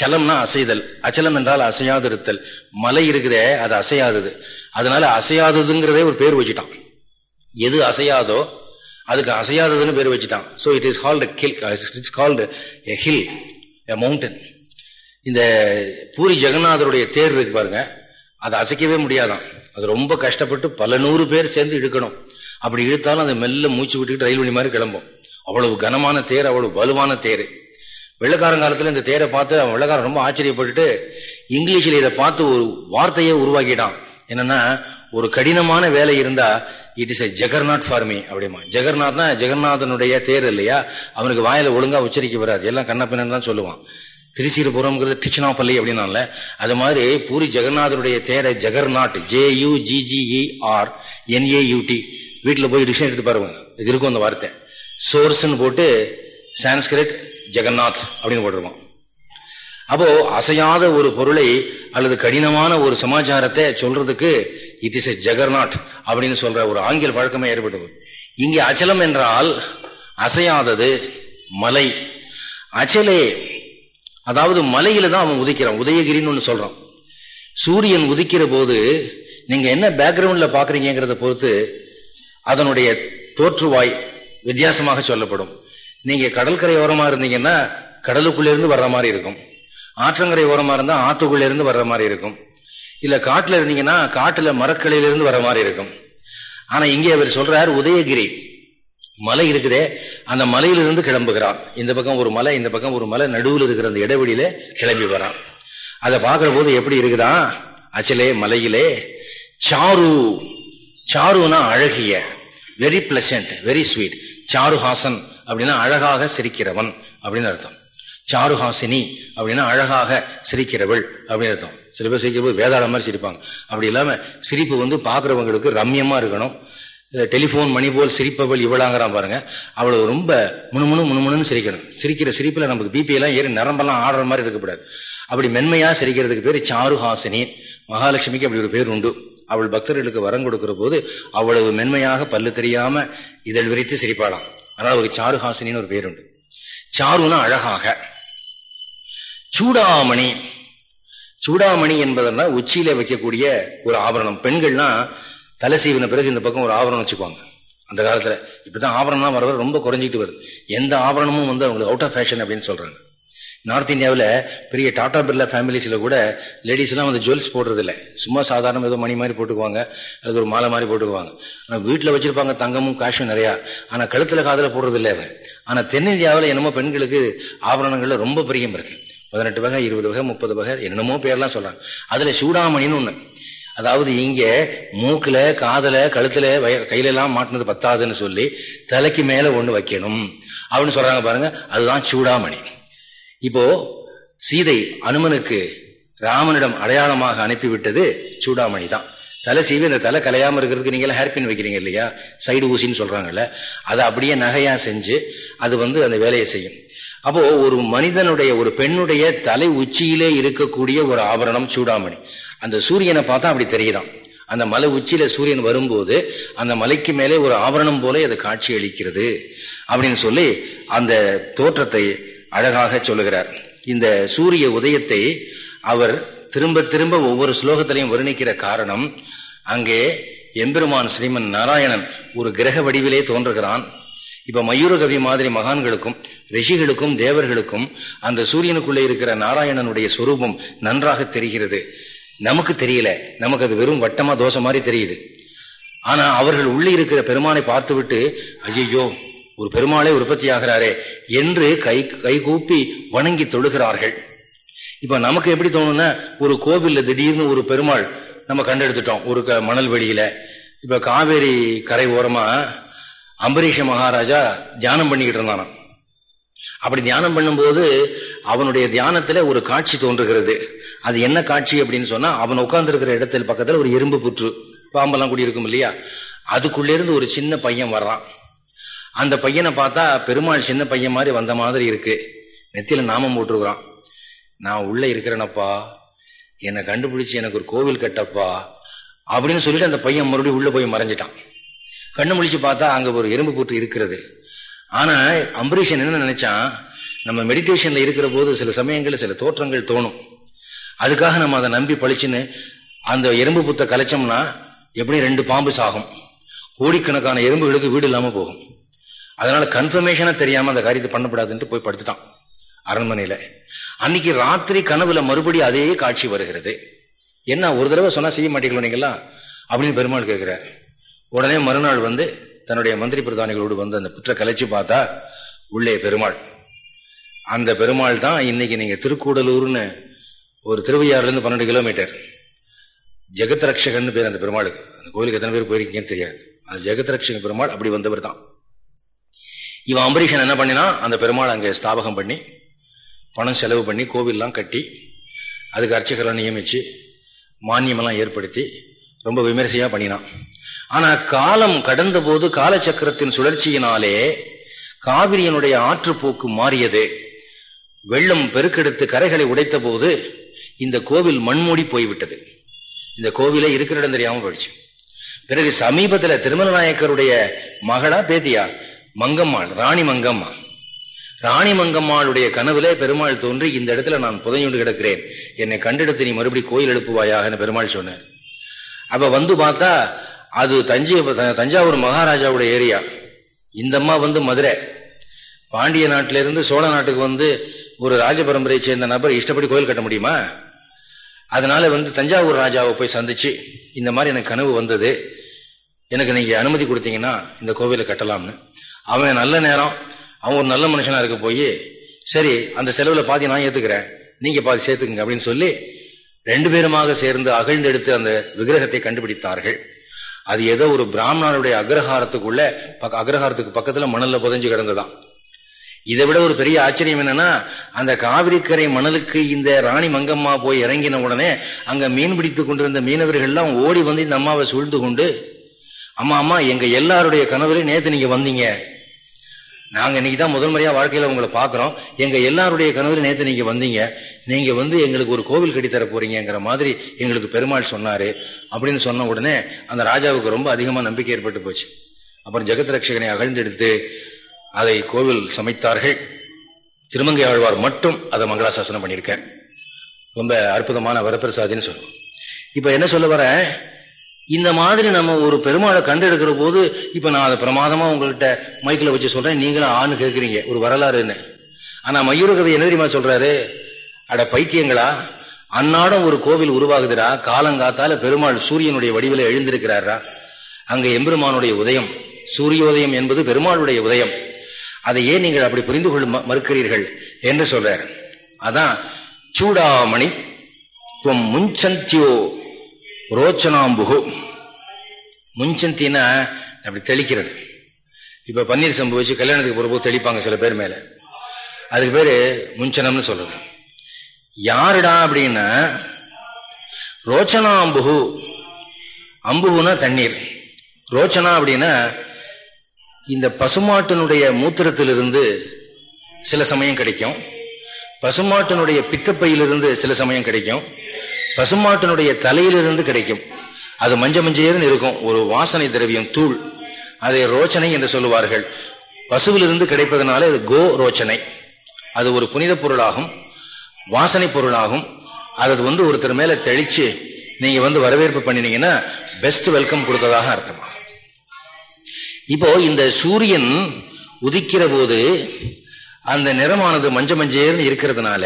சலம்னா அசைதல். அச்சலம் என்றால் அசையாதிருத்தல். மலை இருக்குதே அது அசையாதது. அதனால அசையாததுங்கிறதே ஒரு பேர் வச்சுட்டான். எது அசையாதோ அதுக்கு அசையாததுன்னு பேர் வச்சுட்டான். So it is called hill it's called a hill a mountain இந்த பூரி ஜெகநாதருடைய தேர் இருக்கு பாருங்க. அதை அசைக்கவே முடியாதான். அது ரொம்ப கஷ்டப்பட்டு பல நூறு பேர் சேர்ந்து இழுக்கணும். அப்படி இழுத்தாலும் அதை மெல்ல மூச்சு விட்டுக்கிட்டு ரயில் வழி மாதிரி கிளம்பும். அவ்வளவு கனமான தேர் அவ்வளவு வலுவான தேர். வெள்ளக்காரங்காலத்துல இந்த தேரை பார்த்து அவன் வெள்ளக்காரன் ரொம்ப ஆச்சரியப்பட்டுட்டு இங்கிலீஷில் இதை பார்த்து ஒரு வார்த்தையே உருவாக்கிட்டான். என்னன்னா ஒரு கடினமான வேலை இருந்தா it is a juggernaut for me அப்படிமா. ஜெகர்நாத்னா ஜெகநாதனுடைய தேர் இல்லையா? அவனுக்கு வாயில ஒழுங்கா உச்சரிக்க வராது. எல்லாம் கண்ணப்பின்னு தான் சொல்லுவான். திருச்சிரபுரம்ங்கிறது டிச்சினாப்பள்ளி அப்படின்னால அது மாதிரி பூரி ஜெகநாதனுடைய தேரை juggernaut J U G R N A U T வீட்டில் போய் டிக்ஷன் எடுத்து பாருங்க. இது இருக்கும் அந்த வார்த்தை. சோர்ஸ்ன்னு போட்டு சான்ஸ்கிரிட் ஜெகநாத் அப்படின்னு போட்டிருக்கோம் அப்போ அசையாத ஒரு பொருளை அல்லது கடினமான ஒரு சமாச்சாரத்தை சொல்றதுக்கு இட் இஸ் எ ஜெகர்நாட் அப்படின்னு சொல்ற ஒரு ஆங்கில பழக்கமே ஏற்பட்டது. இங்கே அச்சலம் என்றால் அசையாதது மலை. அச்சலே அதாவது மலையில தான் அவன் உதிக்கிறான். உதயகிரின்னு ஒன்று சொல்றான். சூரியன் உதிக்கிற போது நீங்க என்ன பேக்ரவுண்ட்ல பாக்குறீங்கிறத பொறுத்து அதனுடைய தோற்றுவாய் வித்தியாசமாக சொல்லப்படும். நீங்க கடற்கரை ஓரமா இருந்தீங்கன்னா கடலுக்குள்ள இருந்து வர்ற மாதிரி இருக்கும். ஆற்றங்கரை ஓரமாக இருந்தால் ஆற்றுக்குள்ளேருந்து வர்ற மாதிரி இருக்கும். இல்லை காட்டில் இருந்தீங்கன்னா காட்டில் மரக்கலையிலிருந்து வர மாதிரி இருக்கும். ஆனால் இங்கே அவர் சொல்கிறார் உதயகிரி மலை இருக்குதே அந்த மலையிலிருந்து கிளம்புகிறான். இந்த பக்கம் ஒரு மலை இந்த பக்கம் ஒரு மலை நடுவில் இருக்கிற அந்த இடைவெளியில கிளம்பி வரான். அதை பார்க்குற போது எப்படி இருக்குதான் அச்சலே மலையிலே சாரு சாருனா அழகிய very pleasant very sweet Charuhasan அப்படின்னா அழகாக சிரிக்கிறவன் அப்படின்னு அர்த்தம். சாருஹாசினி அப்படின்னா அழகாக சிரிக்கிறவள் அப்படின்னு அர்த்தம். சில பேர் சிரிக்கிறபோது வேதாள மாதிரி சிரிப்பாங்க. அப்படி இல்லாம சிரிப்பு வந்து பாக்குறவங்களுக்கு ரம்யமா இருக்கணும். டெலிஃபோன் மணி போல் சிரிப்பவள் இவளாங்கிறான் பாருங்க. அவளை ரொம்ப முணுமுணு முணுமுணுன்னு சிரிக்கணும். சிரிக்கிற சிரிப்புல நமக்கு பிபி எல்லாம் ஏறி நரம்பெல்லாம் ஆடுற மாதிரி இருக்கக்கூடாது. அப்படி மென்மையா சிரிக்கிறதுக்கு பேர் சாருஹாசினி. மகாலட்சுமிக்கு அப்படி ஒரு பேர் உண்டு. அவள் பக்தர்களுக்கு வரம் கொடுக்கிற போது அவ்வளவு மென்மையாக பல்லு தெரியாம இதழ் விரித்து சிரிப்பாளாம். அதனால ஒரு சாருஹாசினின்னு ஒரு பேர் உண்டு. சாருனா அழகாக. சூடாமணி. சூடாமணி என்பதென்னா உச்சியில வைக்கக்கூடிய ஒரு ஆபரணம். பெண்கள்னா தலை சீவின பிறகு இந்த பக்கம் ஒரு ஆபரணம் வச்சுக்குவாங்க. அந்த காலத்துல இப்பதான் ஆபரணம்லாம் வர வர ரொம்ப குறைஞ்சிட்டு வருது. எந்த ஆபரணமும் வந்து அவங்களுக்கு அவுட் ஆஃப் ஃபேஷன் அப்படின்னு சொல்றாங்க. நார்த் இந்தியாவில் பெரிய டாடா பிர்லா ஃபேமிலிஸில் கூட லேடிஸ்லாம் வந்து ஜுவல்ஸ் போடுறதில்ல. சும்மா சாதாரண ஏதோ மணி மாதிரி போட்டுக்குவாங்க. அது ஒரு மாலை மாதிரி போட்டுக்குவாங்க. ஆனால் வீட்டில் வச்சிருப்பாங்க தங்கமும் காஷும் நிறையா. ஆனால் கழுத்தில் காதில் போடுறதில்ல ஆனால் தென்னிந்தியாவில் என்னமோ பெண்களுக்கு ஆபரணங்களில் ரொம்ப பிரியம் இருக்குது பதினெட்டு வகை இருபது வகை முப்பது வகை என்னென்னமோ பேர்லாம் சொல்றாங்க. அதுல சூடாமணின்னு ஒண்ணு. அதாவது இங்க மூக்குல காதல கழுத்துல கையில எல்லாம் மாட்டினது பத்தாதுன்னு சொல்லி தலைக்கு மேல ஒண்ணு வைக்கணும். அப்படின்னு சொல்றாங்க பாருங்க அதுதான் சூடாமணி. இப்போ சீதை அனுமனுக்கு ராமனிடம் அடையாளமாக அனுப்பிவிட்டது சூடாமணி தான். தலை சீவி இந்த தலை கலையாம இருக்கிறதுக்கு நீங்க ஹேர்பின் வைக்கிறீங்க இல்லையா? சைடு ஊசின்னு சொல்றாங்கல்ல. அதை அப்படியே நகையா செஞ்சு அது வந்து அந்த வேலையை செய்யும். அப்போ ஒரு மனிதனுடைய ஒரு பெண்ணுடைய தலை உச்சியிலே இருக்கக்கூடிய ஒரு ஆபரணம் சூடாமணி. அந்த சூரியனை பார்த்தா அப்படி தெரியுதான். அந்த மலை உச்சியில சூரியன் வரும்போது அந்த மலைக்கு மேலே ஒரு ஆபரணம் போல அது காட்சி அளிக்கிறது அப்படின்னு சொல்லி அந்த தோற்றத்தை அழகாக சொல்லுகிறார். இந்த சூரிய உதயத்தை அவர் திரும்ப திரும்ப ஒவ்வொரு ஸ்லோகத்திலையும் வர்ணிக்கிற காரணம் அங்கே எம்பெருமான் ஸ்ரீமன் நாராயணன் ஒரு கிரக வடிவிலே தோன்றுகிறான். இப்ப மயூரகவி மாதிரி மகான்களுக்கும் ரிஷிகளுக்கும் தேவர்களுக்கும் அந்த சூரியனுக்குள்ளே இருக்கிற நாராயணனுடைய சொரூபம் நன்றாக தெரிகிறது. நமக்கு தெரியல. நமக்கு அது வெறும் வட்டமா தோசை மாதிரி தெரியுது. ஆனா அவர்கள் உள்ளே இருக்கிற பெருமானை பார்த்துவிட்டு ஐயோ ஒரு பெருமாளே உற்பத்தி ஆகிறாரே என்று கை கைகூப்பி வணங்கி தொழுகிறார்கள். இப்ப நமக்கு எப்படி தோணும்னா ஒரு கோவில்ல திடீர்னு ஒரு பெருமாள் நம்ம கண்டெடுத்துட்டோம். ஒரு மணல் வெளியில. இப்ப காவேரி கரை ஓரமா அம்பரீஷ மகாராஜா தியானம் பண்ணிக்கிட்டு இருந்தானான் அப்படி தியானம் பண்ணும்போது அவனுடைய தியானத்துல ஒரு காட்சி தோன்றுகிறது. அது என்ன காட்சி அப்படின்னு சொன்னா அவன் உட்கார்ந்துருக்கிற இடத்துல பக்கத்துல ஒரு எறும்பு புற்று பாம்பெல்லாம் குடியிருக்கும் இருக்கும் இல்லையா? அதுக்குள்ளேருந்து ஒரு சின்ன பையன் வர்றான். அந்த பையனை பார்த்தா பெருமாள் சின்ன பையன் மாதிரி வந்த மாதிரி இருக்கு. நெத்தியில நாமம் போட்டிருக்கிறான். நான் உள்ள இருக்கிறேனப்பா. என்னை கண்டுபிடிச்சு எனக்கு ஒரு கோவில் கட்டப்பா அப்படின்னு சொல்லிட்டு அந்த பையன் மறுபடியும் உள்ள போய் மறைஞ்சிட்டான். கண்ணு முழிச்சு பார்த்தா அங்க ஒரு எறும்பு கூட்டு இருக்கிறது. ஆனா அம்பரீஷன் என்ன நினைச்சான் நம்ம மெடிடேஷன்ல இருக்கிற போது சில சமயங்கள்ல சில தோற்றங்கள் தோணும். அதுக்காக நம்ம அதை நம்பி பழிச்சுன்னு அந்த எறும்பு புத்த கலைச்சோம்னா எப்படி ரெண்டு பாம்பு சாகும்? கோடிக்கணக்கான எறும்புகளுக்கு வீடு இல்லாம போகும். அதனால கன்ஃபர்மேஷனா தெரியாம அந்த காரியத்தை பண்ணப்படாதுன்ட்டு போய் படுத்துட்டான் அரண்மனையில. அன்னைக்கு ராத்திரி கனவுல மறுபடியும் அதே காட்சி வருகிறது. என்ன ஒரு தடவை சொன்னா செய்ய மாட்டீங்களோ நீங்களா அப்படின்னு பெருமாள் கேட்கிறார் உடனே மறுநாள் வந்து தன்னுடைய மந்திரி பிரதானிகளோடு வந்து அந்த புற்ற கலைச்சு பார்த்தா உள்ளே பெருமாள். அந்த பெருமாள் தான் இன்னைக்கு நீங்க திருக்கூடலூர்னு ஒரு திருவையாறுலேருந்து பன்னெண்டு கிலோமீட்டர். ஜெகத் ரக்ஷகன் பேர் அந்த பெருமாளுக்கு. அந்த கோயிலுக்கு எத்தனை பேர் போயிருக்கீங்கன்னு தெரியாது. அந்த ஜெகத் ரக்ஷக பெருமாள் அப்படி வந்தவர் தான். இவன் அம்பரீஷன் என்ன பண்ணினா அந்த பெருமாள் அங்கே ஸ்தாபகம் பண்ணி பணம் செலவு பண்ணி கோவில்லாம் கட்டி அதுக்கு அர்ச்சகரை நியமித்து மானியமெல்லாம் ஏற்படுத்தி ரொம்ப விமரிசையாக பண்ணினான். ஆனா காலம் கடந்த போது காலச்சக்கரத்தின் சுழற்சியினாலே காவிரியனுடைய ஆற்றுப்போக்கு மாறியது. வெள்ளம் பெருக்கெடுத்து கரைகளை உடைத்த போது இந்த கோவில் மண்மூடி போய்விட்டது. இந்த கோவிலே இருக்கிற இடம் தெரியாம போயிடுச்சு. பிறகு சமீபத்துல திருமல நாயக்கருடைய மகளா பேத்தியா? மங்கம்மாள் ராணி மங்கம்மா. ராணி மங்கம்மாளுடைய கனவுல பெருமாள் தோன்றி இந்த இடத்துல நான் புதையுண்டு கிடக்கிறேன். என்னை கண்டெடுத்து நீ மறுபடி கோயில் எழுப்புவாயாக பெருமாள் சொன்னார். அப்ப வந்து பார்த்தா அது தஞ்சை தஞ்சாவூர் மகாராஜாவுடைய ஏரியா. இந்தம்மா வந்து மதுரை. பாண்டிய நாட்டிலிருந்து சோழ நாட்டுக்கு வந்து ஒரு ராஜ பரம்பரையை சேர்ந்த நபர் இஷ்டப்படி கோயில் கட்ட முடியுமா? அதனால வந்து தஞ்சாவூர் ராஜாவை போய் சந்திச்சு இந்த மாதிரி எனக்கு கனவு வந்தது. எனக்கு நீங்க அனுமதி கொடுத்தீங்கன்னா இந்த கோவிலை கட்டலாம்னு. அவன் நல்ல நேரம் அவன் ஒரு நல்ல மனுஷனா இருக்க போய் சரி அந்த செலவுல பாதி நான் ஏத்துக்கிறேன். நீங்க பாதி சேர்த்துக்குங்க அப்படின்னு சொல்லி ரெண்டு பேருமாக சேர்ந்து அகழ்ந்தெடுத்து அந்த விக்கிரகத்தை கண்டுபிடித்தார்கள். அது ஏதோ ஒரு பிராமணருடைய அக்ரஹாரத்துக்குள்ள அக்ரஹாரத்துக்கு பக்கத்துல மணல்ல புதஞ்சு கிடந்ததான் இதை விட ஒரு பெரிய ஆச்சரியம் என்னன்னா அந்த காவிரிக்கரை மணலுக்கு இந்த ராணி மங்கம்மா போய் இறங்கின உடனே அங்க மீன் பிடித்து கொண்டிருந்த மீனவர்கள்லாம் ஓடி வந்து இந்த அம்மாவை சூழ்ந்து கொண்டு அம்மா அம்மா எங்க எல்லாருடைய கனவுலையும் நேத்து நீங்க வந்தீங்க. நாங்கள் இன்னைக்கு தான் முதல் முறையாக வாழ்க்கையில் உங்களை பார்க்குறோம். எங்கள் எல்லாருடைய கனவுல நேற்று நீங்கள் வந்தீங்க. நீங்கள் வந்து எங்களுக்கு ஒரு கோவில் கட்டித்தர போறீங்கிற மாதிரி எங்களுக்கு பெருமாள் சொன்னார். அப்படின்னு சொன்ன உடனே அந்த ராஜாவுக்கு ரொம்ப அதிகமாக நம்பிக்கை ஏற்பட்டு போச்சு. அப்புறம் ஜெகத் ரட்சகனை அகழ்ந்தெடுத்து அதை கோவில் சமைத்தார்கள். திருமங்கை ஆழ்வார் மட்டும் அதை மங்களாசாசனம் பண்ணியிருக்கார். ரொம்ப அற்புதமான வரப்பிரசாதின்னு சொல்லுவோம். இப்போ என்ன சொல்ல வர இந்த மாதிரி நம்ம ஒரு பெருமாளை கண்டெடுக்கிற போது இப்போ நான் அதை பிரமாதமாக உங்கள்கிட்ட மைக்கில் வச்சு சொல்கிறேன் நீங்களும் ஆண் கேட்குறீங்க ஒரு வரலாறுன்னு. ஆனால் மயூரகவி என்ன தெரியுமா சொல்கிறாரு அட பைத்தியங்களா அன்னாடம் ஒரு கோவில் உருவாகுதுரா காலங்காத்தால பெருமாள் சூரியனுடைய வடிவில் எழுந்திருக்கிறாரா? அங்கே எம்பெருமானுடைய உதயம். சூரியோதயம் என்பது பெருமாளுடைய உதயம். அதை ஏன் நீங்கள் அப்படி புரிந்து கொள்ள மறுக்கிறீர்கள் என்று சொல்றார். அதான் சூடாமணி முன்சந்தியோ ரோச்சனாம்புகு. முன்சந்தினா அப்படி தெளிக்கிறது. இப்ப பன்னீர் சம்பு வச்சு கல்யாணத்துக்கு போகிறபோது தெளிப்பாங்க சில பேர் மேல. அதுக்கு பேரு முன்சனம்னு சொல்றது. யாருடா அப்படின்னா ரோச்சனா அம்புகு அம்புகுனா தண்ணீர். ரோச்சனா அப்படின்னா இந்த பசுமாட்டினுடைய மூத்திரத்திலிருந்து சில சமயம் கிடைக்கும். பசுமாட்டினுடைய பித்தப்பையிலிருந்து சில சமயம் கிடைக்கும். பசுமாட்டினுடைய தலையிலிருந்து கிடைக்கும். அது மஞ்ச மஞ்சேர்னு இருக்கும். ஒரு வாசனை திரவியம் தூள். அதை ரோச்சனை என்று சொல்லுவார்கள். பசுவிலிருந்து கிடைப்பதனால அது கோ ரோச்சனை. அது ஒரு புனித பொருளாகும். வாசனை பொருளாகும். அது வந்து ஒருத்தர் மேல தெளிச்சு நீங்க வந்து வரவேற்பு பண்ணினீங்கன்னா பெஸ்ட் வெல்கம் கொடுத்ததாக அர்த்தமா இப்போ இந்த சூரியன் உதிக்கிற போது அந்த நிறமானது மஞ்ச மஞ்சேர்னு இருக்கிறதுனால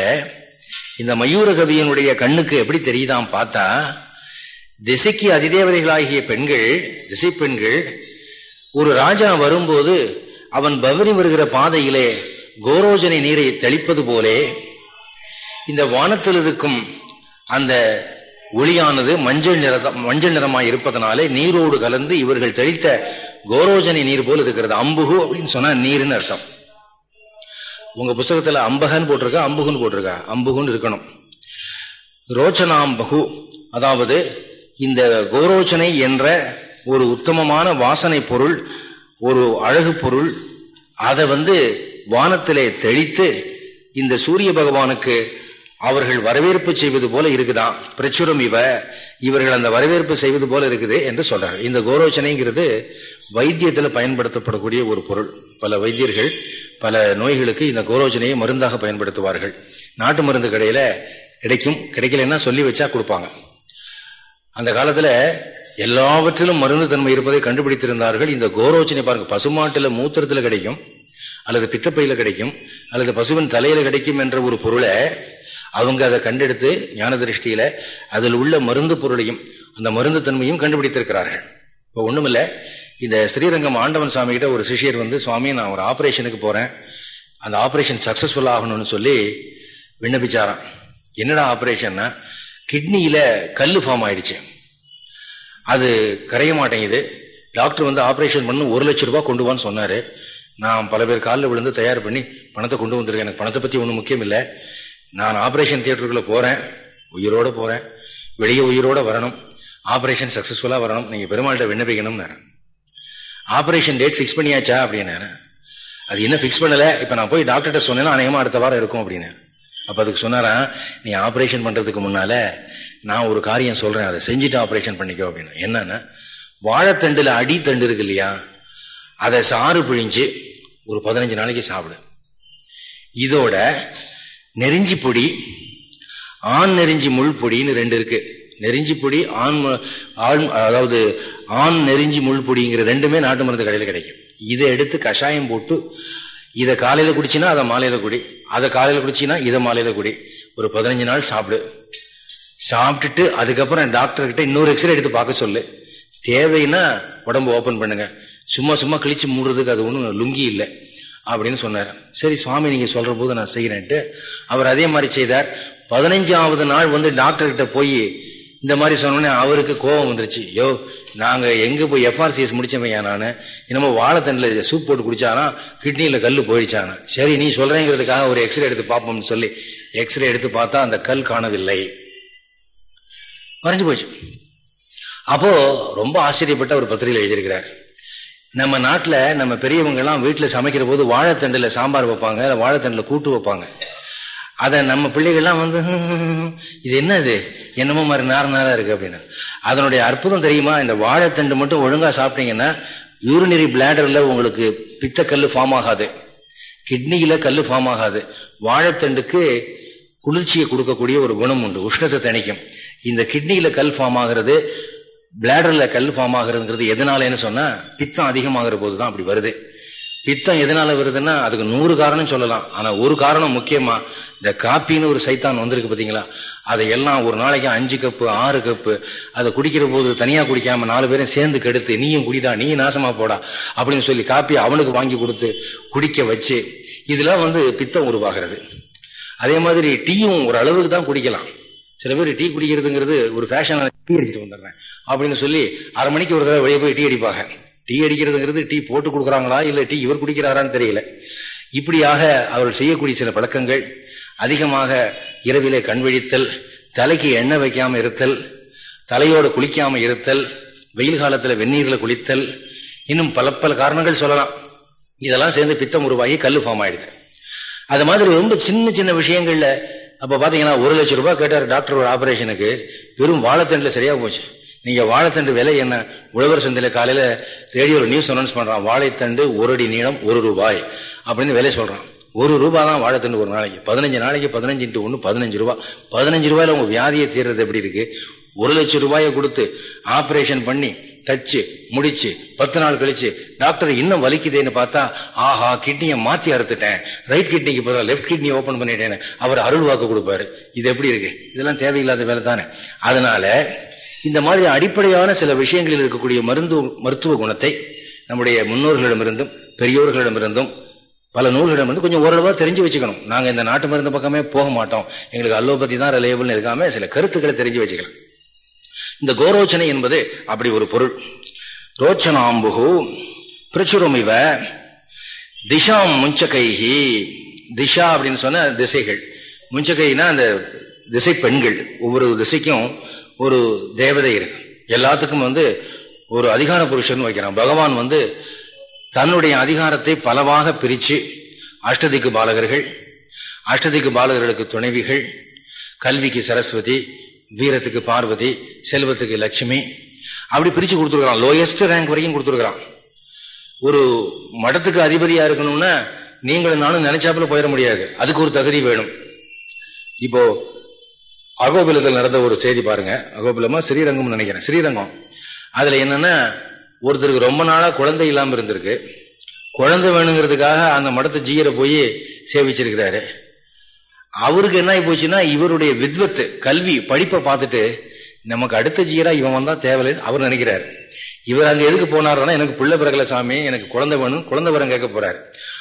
இந்த மயூரகவியனுடைய கண்ணுக்கு எப்படி தெரியுதாம் பார்த்தா திசைக்கு அதிதேவதைகளாகிய பெண்கள் திசை பெண்கள் ஒரு ராஜா வரும்போது அவன் பவனி வருகிற பாதையிலே கோரோஜனை நீரை தெளிப்பது போலே இந்த வானத்தில் இருக்கும் அந்த ஒளியானது மஞ்சள் நிற மஞ்சள் நிறமாய் இருப்பதனாலே நீரோடு கலந்து இவர்கள் தெளித்த கோரோஜனை நீர் போல் இருக்கிறது. அம்புகு அப்படின்னு சொன்னா நீர்னு அர்த்தம். உங்க புத்தகத்துல அம்பகன்னு போட்டிருக்கா அம்புகுன்னு போட்டிருக்கா? அம்புகுன்னு இருக்கணும். ரோச்சனாம்பகு அதாவது இந்த கோரோச்சனை என்ற ஒரு உத்தமமான வாசனை பொருள் ஒரு அழகு பொருள் அதை வந்து வானத்திலே தெளித்து இந்த சூரிய பகவானுக்கு அவர்கள் வரவேற்பு செய்வது போல இருக்குதான் பிரச்சுரம் இவ இவர்கள் அந்த வரவேற்பு செய்வது போல இருக்குது என்று சொல்றாங்க இந்த கோரோச்சனைங்கிறது வைத்தியத்தில் பயன்படுத்தப்படக்கூடிய ஒரு பொருள். பல வைத்தியர்கள் பல நோய்களுக்கு இந்த கோரோச்சனையை மருந்தாக பயன்படுத்துவார்கள். நாட்டு மருந்து கடையில கிடைக்கும் கிடைக்கலன்னா சொல்லி வச்சா கொடுப்பாங்க. அந்த காலத்துல எல்லாவற்றிலும் மருந்து தன்மை இருப்பதை கண்டுபிடித்திருந்தார்கள். இந்த கோரோச்சனை பாருங்க பசுமாட்டில் மூத்திரத்தில் கிடைக்கும் அல்லது பித்தப்பையில் கிடைக்கும் அல்லது பசுவின் தலையில் கிடைக்கும் என்ற ஒரு பொருளை அவங்க அதை கண்டெடுத்து ஞான திருஷ்டியில அதில் உள்ள மருந்து பொருளையும் அந்த மருந்து தன்மையும் கண்டுபிடித்திருக்கிறார்கள். இப்போ ஒன்றுமில்லை இந்த ஸ்ரீரங்கம் ஆண்டவன் சாமி கிட்ட ஒரு சிஷியர் வந்து சுவாமி நான் ஒரு ஆப்ரேஷனுக்கு போறேன். அந்த ஆப்ரேஷன் சக்சஸ்ஃபுல் ஆகணும்னு சொல்லி விண்ணப்பிச்சாராம். என்னடா ஆப்ரேஷன்னா கிட்னியில கல் ஃபார்ம் ஆயிடுச்சு. அது கரைய மாட்டேங்குது. டாக்டர் வந்து ஆப்ரேஷன் பண்ணு ஒரு லட்சம் ரூபாய் கொண்டு வான்னு சொன்னாரு. நான் பல பேர் காலில் விழுந்து தயார் பண்ணி பணத்தை கொண்டு வந்திருக்கேன். எனக்கு பணத்தை பத்தி ஒன்றும் முக்கியம் இல்லை. நான் ஆப்ரேஷன் தியேட்டருக்குள்ள போறேன். உயிரோட போறேன். வெளியே உயிரோட வரணும். ஆப்ரேஷன் சக்சஸ்ஃபுல்லா வரணும். நீங்க பெருமாள்கிட்ட விண்ணப்பிக்கணும்னு. ஆப்ரேஷன் டேட் ஃபிக்ஸ் பண்ணியாச்சா அப்படின்னு. அது என்ன ஃபிக்ஸ் பண்ணல. இப்போ நான் போய் டாக்டர்கிட்ட சொன்னேன்னா அநேகமாக அடுத்த வாரம் இருக்கும் அப்படின்னு. அப்போ அதுக்கு சொன்னாரா நீ ஆப்ரேஷன் பண்ணுறதுக்கு முன்னால நான் ஒரு காரியம் சொல்கிறேன் அதை செஞ்சுட்டு ஆப்ரேஷன் பண்ணிக்கோ அப்படின்னு. என்னன்னா வாழைத்தண்டில் அடித்தண்டு இருக்கு இல்லையா? அதை சாறு பிழிஞ்சு ஒரு பதினஞ்சு நாளைக்கு சாப்பிடு. இதோட நெருஞ்சி பொடி ஆண் நெருஞ்சி முள் பொடின்னு ரெண்டு இருக்குது நெறிஞ்சி பொடி ஆண் ஆண் அதாவது ஆண் நெறிஞ்சி முள் பொடிங்கிற ரெண்டுமே நாட்டு மருந்து கடையில் கிடைக்கும். இதை எடுத்து கஷாயம் போட்டு இதை காலையில் குடிச்சினா அதை மாலையில் குடி அதை காலையில் குடிச்சினா இதை மாலையில் குடி. ஒரு பதினஞ்சு நாள் சாப்பிடு. சாப்பிட்டுட்டு அதுக்கப்புறம் டாக்டர்கிட்ட இன்னொரு எக்ஸ்ரே எடுத்து பார்க்க சொல்லு. தேவைன்னா உடம்பு ஓப்பன் பண்ணுங்க. சும்மா சும்மா கிழிச்சு மூடுறதுக்கு அது ஒன்றும் லுங்கி இல்லை அப்படின்னு சொன்னார். சரி சுவாமி நீங்க சொல்ற போது நான் செய்யறேன்ட்டு அவர் அதே மாதிரி செய்தார். பதினஞ்சாவது நாள் வந்து டாக்டர் கிட்ட போய் இந்த மாதிரி சொன்னோன்னே அவருக்கு கோபம் வந்துருச்சு. யோ நாங்கள் எங்கே போய் எஃப்ஆர்சிஎஸ் முடிச்சவையா நான்? என்னமோ வாழைத்தண்டில் சூப் போட்டு குடிச்சானா கிட்னியில் கல் போயிடுச்சானா? சரி நீ சொல்கிறேங்கிறதுக்காக ஒரு எக்ஸ்ரே எடுத்து பார்ப்போம்னு சொல்லி எக்ஸ்ரே எடுத்து பார்த்தா அந்த கல் காணவில்லை. மறைஞ்சு போச்சு. அப்போ ரொம்ப ஆச்சரியப்பட்ட ஒரு பத்திரிகை எழுதியிருக்கிறார். நம்ம நாட்டில் நம்ம பெரியவங்கெல்லாம் வீட்டில் சமைக்கிற போது வாழைத்தண்டில் சாம்பார் வைப்பாங்க வாழைத்தண்டில் கூட்டு வைப்பாங்க. அதை நம்ம பிள்ளைகள்லாம் வந்து இது என்ன இது என்னமோ மாதிரி நார நாராக இருக்குது அப்படின்னு. அதனுடைய அற்புதம் தெரியுமா? இந்த வாழைத்தண்டு மட்டும் ஒழுங்காக சாப்பிட்டீங்கன்னா யூரினரி பிளாடரில் உங்களுக்கு பித்த கல் ஃபார்ம் ஆகாது கிட்னியில் கல் ஃபார்ம் ஆகாது. வாழைத்தண்டுக்கு குளிர்ச்சியை கொடுக்கக்கூடிய ஒரு குணம் உண்டு. உஷ்ணத்தை தணிக்கும். இந்த கிட்னியில் கல் ஃபார்ம் ஆகிறது பிளாடரில் கல் ஃபார்ம் ஆகுறதுங்கிறது எதனாலன்னு சொன்னால் பித்தம் அதிகமாகிற போது தான் அப்படி வருது. பித்தம் எதனால வருதுன்னா அதுக்கு நூறு காரணம் சொல்லலாம். ஆனா ஒரு காரணம் முக்கியமா இந்த காப்பின்னு ஒரு சைத்தான் வந்திருக்கு பாத்தீங்களா? அதை எல்லாம் ஒரு நாளைக்கு அஞ்சு கப்பு ஆறு கப்பு அதை குடிக்கிற போது தனியா குடிக்காம நாலு பேரும் சேர்ந்து கெடுத்து நீயும் குடிடா நீ நாசமா போடா அப்படின்னு சொல்லி காப்பி அவனுக்கு வாங்கி கொடுத்து குடிக்க வச்சு இதெல்லாம் வந்து பித்தம் உருவாகிறது. அதே மாதிரி டீயும் ஒரு அளவுக்கு தான் குடிக்கலாம். சில பேர் டீ குடிக்கிறதுங்கிறது ஒரு ஃபேஷனான டீ அடிச்சுட்டு வந்துடுறேன். அப்படின்னு சொல்லி அரை மணிக்கு ஒரு தடவை வெளியே போய் டீ அடிப்பாங்க. டீ அடிக்கிறதுங்கிறது டீ போட்டு கொடுக்குறாங்களா இல்லை டீ இவர் குடிக்கிறாரான்னு தெரியல. இப்படியாக அவர்கள் செய்யக்கூடிய சில பழக்கங்கள் அதிகமாக இரவிலே கண் விழித்தல் தலைக்கு எண்ணெய் வைக்காம இருத்தல் தலையோடு குளிக்காம இருத்தல் வெயில் காலத்தில் வெந்நீரில் குளித்தல் இன்னும் பல பல காரணங்கள் சொல்லலாம். இதெல்லாம் சேர்ந்து பித்தம் உருவாகி கல் ஃபார்ம் ஆயிடுது. அது மாதிரி ரொம்ப சின்ன சின்ன விஷயங்கள்ல அப்போ பார்த்தீங்கன்னா ஒரு லட்சம் ரூபாய் கேட்டார் டாக்டர் ஒரு ஆபரேஷனுக்கு வெறும் வாழைத்தண்டில் சரியாக போச்சு. நீங்க வாழைத்தண்டு விலை என்ன? உழவர் சந்தையில காலையில ரேடியோல நியூஸ் அனௌன்ஸ் பண்றான் வாழைத்தண்டு ஒரு அடி நீளம் ஒரு ரூபாய் அப்படின்னு விலை சொல்றான். ஒரு ரூபாய் தான் வாழைத்தண்டு ஒரு நாளைக்கு. பதினஞ்சு நாளைக்கு பதினஞ்சு இன்ட்டு ஒன்று பதினஞ்சு ரூபாய். பதினஞ்சு ரூபாயில உங்க வியாதியை தீர்றது எப்படி இருக்கு? ஒரு லட்சம் ரூபாயை கொடுத்து ஆபரேஷன் பண்ணி தச்சு முடிச்சு பத்து நாள் கழிச்சு டாக்டர் இன்னும் வலிக்குதேன்னு பார்த்தா ஆஹா கிட்னியை மாத்தி அறுத்துட்டேன். ரைட் கிட்னிக்கு பதிலாக லெஃப்ட் கிட்னி ஓபன் பண்ணிட்டேன்னு அவர் அருள் வாக்கு கொடுப்பாரு. இது எப்படி இருக்கு? இதெல்லாம் தேவையில்லாத வேலை தானே அதனால இந்த மாதிரி அடிப்படையான சில விஷயங்களில் இருக்கக்கூடிய மருந்து மருத்துவ குணத்தை நம்முடைய முன்னோர்களிடமிருந்தும் பெரியோர்களிடமிருந்தும் பல நூல்களிடமிருந்து கொஞ்சம் ஓரளவாக தெரிஞ்சு வச்சுக்கணும். நாங்கள் இந்த நாட்டு மருந்து பக்கமே போக மாட்டோம். எங்களுக்கு அலோபதி தான் ரிலேபிள்னு இருக்காமல் சில கருத்துக்களை தெரிஞ்சு வச்சுக்கலாம். இந்த கோரோச்சனை என்பது அப்படி ஒரு பொருள். ரோச்சனாம்புகு பிரச்சுரமிவ திஷாம் முஞ்சகைஹி. திஷா அப்படின்னு சொன்ன திசைகள். முஞ்சகைனா அந்த திசை பெண்கள் ஒவ்வொரு திசைக்கும் ஒரு தேவதை இருக்கு. எல்லாத்துக்கும் வந்து ஒரு அதிகார புருஷன் வைக்கிறான். பகவான் வந்து தன்னுடைய அதிகாரத்தை பலவாக பிரித்து அஷ்டதிக்கு பாலகர்கள் அஷ்டதிக்கு பாலகர்களுக்கு துணைவிகள் கல்விக்கு சரஸ்வதி வீரத்துக்கு பார்வதி செல்வத்துக்கு லட்சுமி அப்படி பிரித்து கொடுத்துருக்குறான். லோயஸ்ட் ரேங்க் வரைக்கும் கொடுத்துருக்குறான். ஒரு மடத்துக்கு அதிபதியாக இருக்கணும்னா நீங்களும் நானும் நினைச்சாப்புல போயிட முடியாது. அதுக்கு ஒரு தகுதி வேணும். இப்போ அகோபிலத்தில் நடந்த ஒரு செய்தி பாருங்க. அகோபிலமா? ஸ்ரீரங்கம் நினைக்கிறேன். ஸ்ரீரங்கம். அதுல என்னன்னா ஒருத்தருக்கு ரொம்ப நாளா குழந்தை இல்லாம இருந்திருக்கு. குழந்தை வேணுங்கிறதுக்காக அந்த மடத்தை ஜீயரை போய் சேவிச்சிருக்கிறாரு. அவருக்கு என்ன ஆகி போச்சுன்னா இவருடைய வித்வத்து கல்வி படிப்பை பார்த்துட்டு நமக்கு அடுத்த ஜீரா இவன் வந்தா தேவையில்லைன்னு அவர் நினைக்கிறாரு. இவர் அங்க எதுக்கு போனாருன்னா எனக்கு பிள்ளை பிறகுல சாமி எனக்கு குழந்தை வேணும் குழந்தை வரம் கேட்க போறாரு.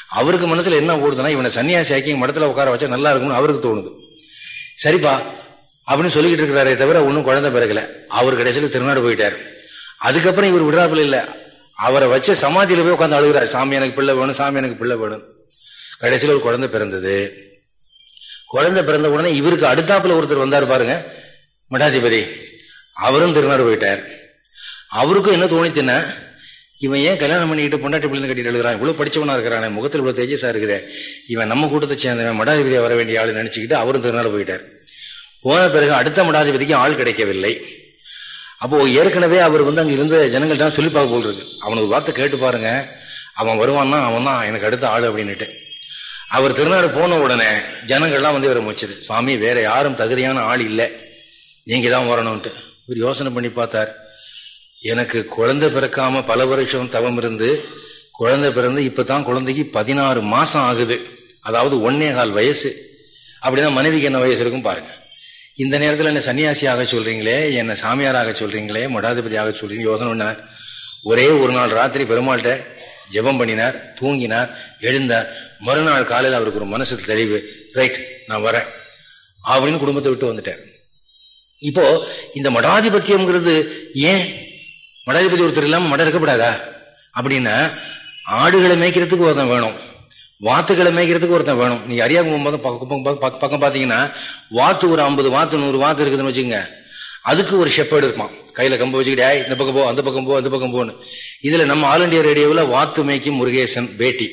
அவருக்கு மனசுல என்ன ஓடுதுன்னா இவனை சன்னியாசி ஆக்கி மடத்துல உட்கார வச்சா நல்லா இருக்கும்னு அவருக்கு தோணுது. சரிப்பா அப்படின்னு சொல்லிக்கிட்டு இருக்கிறாரே தவிர ஒன்றும் குழந்தை பிறகுல அவர் கடைசியில் திருநாடு போயிட்டார். அதுக்கப்புறம் இவர் விடுறாப்புல இல்லை. அவரை வச்ச சமாதியில போய் உட்காந்து அழுகிறார். சாமி எனக்கு பிள்ளை வேணும் சாமி எனக்கு பிள்ளை வேணும். கடைசியில் ஒரு குழந்தை பிறந்தது. குழந்தை பிறந்த உடனே இவருக்கு அடுத்தாப்புல ஒருத்தர் வந்தார் பாருங்க மடாதிபதி. அவரும் திருநாடு போயிட்டார். அவருக்கும் என்ன தோணித்துன்னா இவன் ஏன் கல்யாணம் பண்ணிக்கிட்டு பொண்டாட்டி பிள்ளைன்னு கட்டிட்டு எழுதுறான் இவ்வளவு படிச்சவனா இருக்கிறானே. முகத்தில் இவ்வளவு தேஜஸா இருக்குது. இவன் நம்ம கூட்டத்தை சேர்ந்தவன் மடாதிபதியா வர வேண்டிய ஆளு நினைச்சுக்கிட்டு அவரும் திருநாடு போயிட்டார். போன பிறகு அடுத்த மடாதிபதிக்கு ஆள் கிடைக்கவில்லை. அப்போ ஏற்கனவே அவர் வந்து அங்க இருந்த ஜனங்கள்ட்ட சொல்லி பார்க்க போல் இருக்கு அவனுக்கு வார்த்தை கேட்டு பாருங்க. அவன் வருவான்னா அவன் தான் எனக்கு அடுத்த ஆள் அப்படின்னுட்டு. அவர் திருநாடு போன உடனே ஜனங்கள்லாம் வந்து இவரை முச்சது சுவாமி வேற யாரும் தகுதியான ஆள் இல்லை. நீங்க தான் வரணும்ட்டு இவர் யோசனை பண்ணி பார்த்தார். எனக்கு குழந்தை பிறக்காம பல வருஷம் தவம் இருந்து குழந்தை பிறந்து இப்பதான் குழந்தைக்கு பதினாறு மாசம் ஆகுது. அதாவது ஒன்னே கால் வயசு. அப்படின்னா மனைவிக்கு என்ன வயசு இருக்கும் பாருங்க. இந்த நேரத்தில் என்ன சன்னியாசி ஆக சொல்றீங்களே என்ன சாமியாராக சொல்றீங்களே மடாதிபதி ஆக சொல்றீங்க யோசனை பண்ணார். ஒரே ஒரு நாள் ராத்திரி பெருமாள்கிட்ட ஜெபம் பண்ணினார் தூங்கினார் எழுந்தார். மறுநாள் காலையில் அவருக்கு ஒரு மனசு தெளிவு ரைட் நான் வரேன் அப்படின்னு குடும்பத்தை விட்டு வந்துட்டேன் இப்போ இந்த மடாதிபத்தியம்ங்கிறது ஏன்? மடாதிபதி ஒருத்தர் இல்லாமல் மடம் இருக்கப்படாதா அப்படின்னா ஆடுகளை மேய்க்கிறதுக்கு ஒருத்தன் வேணும். வாத்துக்களை மேய்க்கிறதுக்கு ஒருத்தன் வேணும். நீ அரியாகும் போது பக்கம் பக்கம் பார்த்தீங்கன்னா வாத்து ஒரு ஐம்பது வாத்து நூறு வாத்து இருக்குதுன்னு வச்சுக்கோங்க. அதுக்கு ஒரு ஷெப்பர்டு இருப்பான். கையில கம்பு வச்சுக்கிட்டே இந்த பக்கம் போ அந்த பக்கம் போ அந்த பக்கம் போன்னு. இதுல நம்ம ஆல் இண்டியா ரேடியோவில் வாத்து மேய்க்கும் முருகேசன் பேட்டி.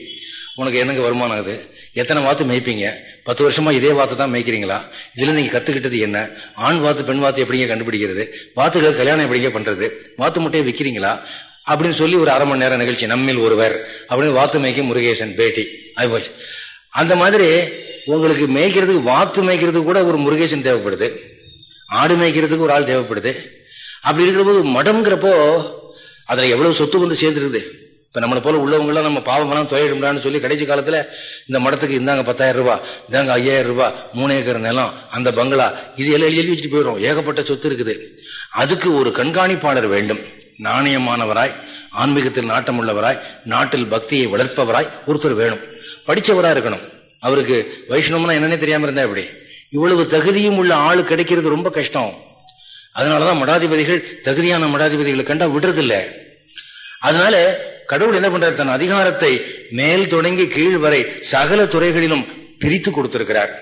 உனக்கு என்னங்க வருமானம் அது? எத்தனை வாத்து மேய்ப்பீங்க? பத்து வருஷமா இதே வாத்து தான் மேய்க்கிறீங்களா? இதுல நீங்க கத்துக்கிட்டது என்ன? ஆண் வாத்து பெண் வாத்து எப்படிங்க கண்டுபிடிக்கிறது? வாத்துகளுக்கு கல்யாணம் எப்படிங்க பண்றது? வாத்து முட்டையை விற்கிறீங்களா அப்படின்னு சொல்லி ஒரு அரை மணி நேரம் நிகழ்ச்சி நம்மில் ஒருவர் அப்படின்னு வாத்து மேய்க்கும் முருகேசன் பேட்டி. அது அந்த மாதிரி உங்களுக்கு மேய்க்கிறதுக்கு வாத்து மேய்க்கிறதுக்கு கூட ஒரு முருகேசன் தேவைப்படுது. ஆடு மேய்க்கிறதுக்கு ஒரு ஆள் தேவைப்படுது. அப்படி இருக்கிற போது மடம்ங்கிறப்போ அதில் எவ்வளவு சொத்து வந்து சேர்ந்துருக்குது. இப்போ நம்மளை போல உள்ளவங்களாம் நம்ம பாவமெல்லாம் தொழிலிடும்டான்னு சொல்லி கடைசி காலத்தில் இந்த மடத்துக்கு இந்தாங்க பத்தாயிரம் ரூபா இந்தாங்க ஐயாயிரம் ரூபாய் மூணு ஏக்கர் நிலம் அந்த பங்களா இது எல்லாம் எழுதி வச்சுட்டு போயிடும் ஏகப்பட்ட சொத்து இருக்குது. அதுக்கு ஒரு கண்காணிப்பாளர் வேண்டும். நாணயமானவராய் ஆன்மீகத்தில் நாட்டம் உள்ளவராய் நாட்டில் பக்தியை வளர்ப்பவராய் ஒருத்தர் வேணும். படிச்சவரா இருக்கணும். அவருக்கு வைஷ்ணவம்னா என்னன்னே தெரியாம இருந்தா எப்படி? இவ்வளவு தகுதியும் உள்ள ஆளு கிடைக்கிறது ரொம்ப கஷ்டம். அதனாலதான் மடாதிபதிகள் தகுதியான மடாதிபதிகளை கண்டா விடுறதில்லை. அதனால கடவுள் என்ன பண்றார்? தன் அதிகாரத்தை மேல் தொடங்கி கீழ் வரை சகல துறைகளிலும் பிரித்து கொடுத்திருக்கிறார்.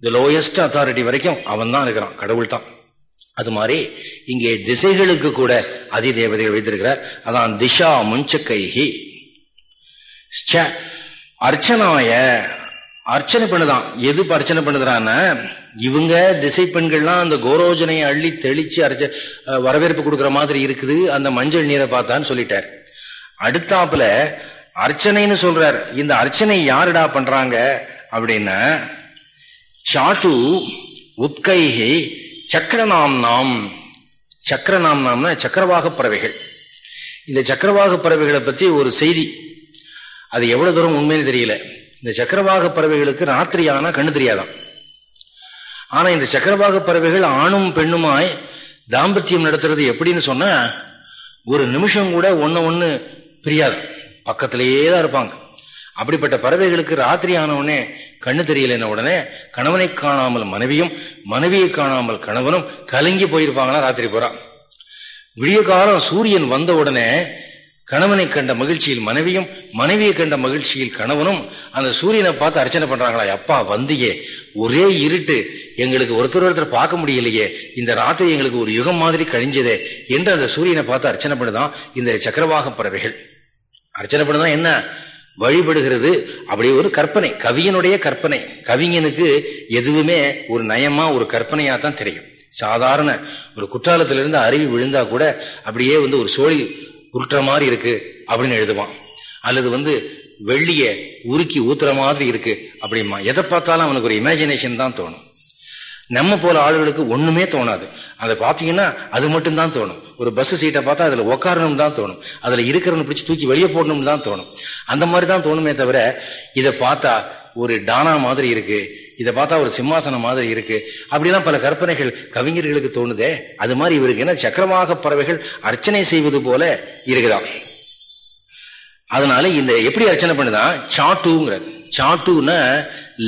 தி லோயஸ்ட் அத்தாரிட்டி வரைக்கும் அவன் தான் இருக்கிறான். கடவுள் தான் அது மாதிரி இங்கே திசைகளுக்கு கூட அதி தேவதைகள் வைத்திருக்கிறார். அதான் திஷா முஞ்சக்கைகி அர்ச்சனாய அர்ச்சனை பண்ணுதான். எது அர்ச்சனை பண்ணுறான்னா இவங்க திசை பெண்கள்லாம் அந்த கோரோஜனையை அள்ளி தெளிச்சு அர்ச்ச வரவேற்பு கொடுக்குற மாதிரி இருக்குது. அந்த மஞ்சள் நீரை பார்த்தான்னு சொல்லிட்டார். அடுத்தாப்புல அர்ச்சனைன்னு சொல்றார். இந்த அர்ச்சனை யாருடா பண்றாங்க அப்படின்னா சாட்டு உத்கைகை சக்கரநாம் நாம் சக்கரநாம் நாம்னா சக்கரவாக பறவைகள் இந்த சக்கரவாக பறவைகளை பற்றி ஒரு செய்தி. அது எவ்வளோ தூரம் உண்மைன்னு தெரியல. இந்த சக்கரவாக பறவைகளுக்கு ராத்திரி ஆனால் கண்ணு தெரியாதான். ஆனால் இந்த சக்கரவாக பறவைகள் ஆணும் பெண்ணுமாய் தாம்பத்தியம் நடத்துறது எப்படின்னு சொன்னால் ஒரு நிமிஷம் கூட ஒன்று ஒன்று பிரியாது. பக்கத்திலேயே தான் இருப்பாங்க. அப்படிப்பட்ட பறவைகளுக்கு ராத்திரி ஆன உடனே கண்ணு தெரியலன்ன உடனே கணவனை காணாமல் மனைவியும் மனைவியை காணாமல் கணவனும் கலங்கி போயிருப்பாங்களா? ராத்திரி போறான் விடிய காலம் சூரியன் வந்த உடனே கணவனை கண்ட மகிழ்ச்சியில் மனைவியும் மனைவியை கண்ட மகிழ்ச்சியில் கணவனும் அந்த சூரியனை பார்த்து அர்ச்சனை பண்றாங்களா? அப்பா வந்தியே ஒரே இருட்டு. எங்களுக்கு ஒருத்தர் ஒருத்தர் பார்க்க முடியலையே. இந்த ராத்திரி எங்களுக்கு ஒரு யுகம் மாதிரி கழிஞ்சதே என்று அந்த சூரியனை பார்த்து அர்ச்சனை பண்ணுதான் இந்த சக்கரவாக பறவைகள். அர்ச்சனை பண்ணுதான் என்ன? வழிபடுகிறது அப்படி ஒரு கற்பனை கவியனுடைய கற்பனை. கவிஞனுக்கு எதுவுமே ஒரு நயமா ஒரு கற்பனையா தான் தெரியும். சாதாரண ஒரு குற்றாலத்திலிருந்து அருவி விழுந்தா கூட அப்படியே வந்து ஒரு சோழி உருட்டுற மாதிரி இருக்கு அப்படின்னு எழுதுவான். அல்லது வந்து வெள்ளிய உருக்கி ஊத்துற மாதிரி இருக்கு அப்படிமா எதை பார்த்தாலும் அவனுக்கு ஒரு இமேஜினேஷன் தான் தோணும். நம்ம போல ஆளுகளுக்கு ஒண்ணுமே தோணாது. அதை பார்த்தீங்கன்னா அது மட்டும்தான் தோணும். ஒரு பஸ் சீட்டை பார்த்தா அதுல உக்காரணும் தான் தோணும். அதுல இருக்கிறவனை பிடிச்சி தூக்கி வெளியே போடணும் தான் தோணும். அந்த மாதிரி தான் தோணுமே தவிர இதை பார்த்தா ஒரு டானா மாதிரி இருக்கு. இதை பார்த்தா ஒரு சிம்மாசனம் மாதிரி இருக்கு. அப்படிலாம் பல கற்பனைகள் கவிஞர்களுக்கு தோணுதே. அது மாதிரி இவருக்கு என்ன சக்கரமாக பறவைகள் அர்ச்சனை செய்வது போல இருக்குதான் அதனால இந்த எப்படி அர்ச்சனை பண்ணுதான் சாட்டுங்கிற சாட்டுன்னா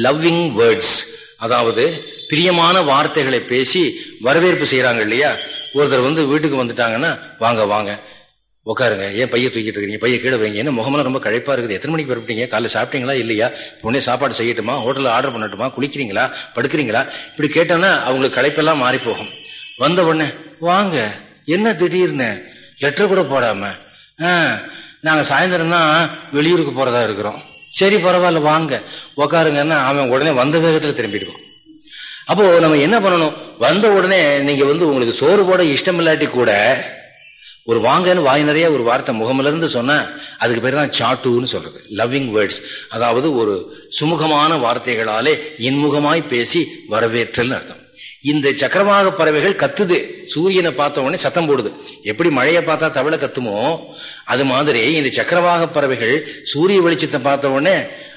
லவ்விங் வேர்ட்ஸ் அதாவது பிரியமான வார்த்தைகளை பேசி வரவேற்பு செய்யறாங்க இல்லையா? ஒருத்தர் வந்து வீட்டுக்கு வந்துட்டாங்கன்னா வாங்க வாங்க. உட்காருங்க ஏன் பைய தூக்கிட்டு இருக்கீங்க? பைய கீழே வைங்க. என்ன முகமெல்லாம் ரொம்ப கழிப்பா இருக்குது. எத்தனை மணிக்கு பிறப்பிட்டீங்க? காலையில் சாப்பிட்டீங்களா? இல்லையா? உடனே சாப்பாடு செய்யட்டுமா? ஹோட்டலில் ஆர்டர் பண்ணட்டுமா? குளிக்கிறீங்களா? படுக்கிறீங்களா? இப்படி கேட்டோன்னா அவங்களுக்கு களைப்பெல்லாம் மாறி போகும் வந்த உடனே வாங்க. என்ன திடீர்னு? லெட்டர் கூட போடாம. நாங்கள் சாயந்தரம் தான் வெளியூருக்கு போறதா இருக்கிறோம். சரி பரவாயில்ல. வாங்க. உக்காருங்கன்னா அவன் உடனே வந்த வேகத்தில் திரும்பிடுவோம் அப்போ நம்ம என்ன பண்ணணும்? வந்த உடனே நீங்க வந்து உங்களுக்கு சோறு போட இஷ்டம் இல்லாட்டி கூட ஒரு வாங்கன்னு வாய் நிறைய ஒரு வார்த்தை முகமிலிருந்து சொன்னா அதுக்கு பேர் தான் சாட்டுன்னு சொல்றது. லவ்விங் வேர்ட்ஸ் அதாவது ஒரு சுமூகமான வார்த்தைகளாலே இன்முகமாய் பேசி வரவேற்றல் அர்த்தம். இந்த சக்கரமாக பறவைகள் கத்துது. சூரியனை பார்த்த உடனே சத்தம் போடுது. எப்படி மழையை பார்த்தா தவிழ கத்துமோ அது மாதிரி இந்த சக்கரவாக பறவைகள் சூரிய வெளிச்சத்தை பார்த்த உடனே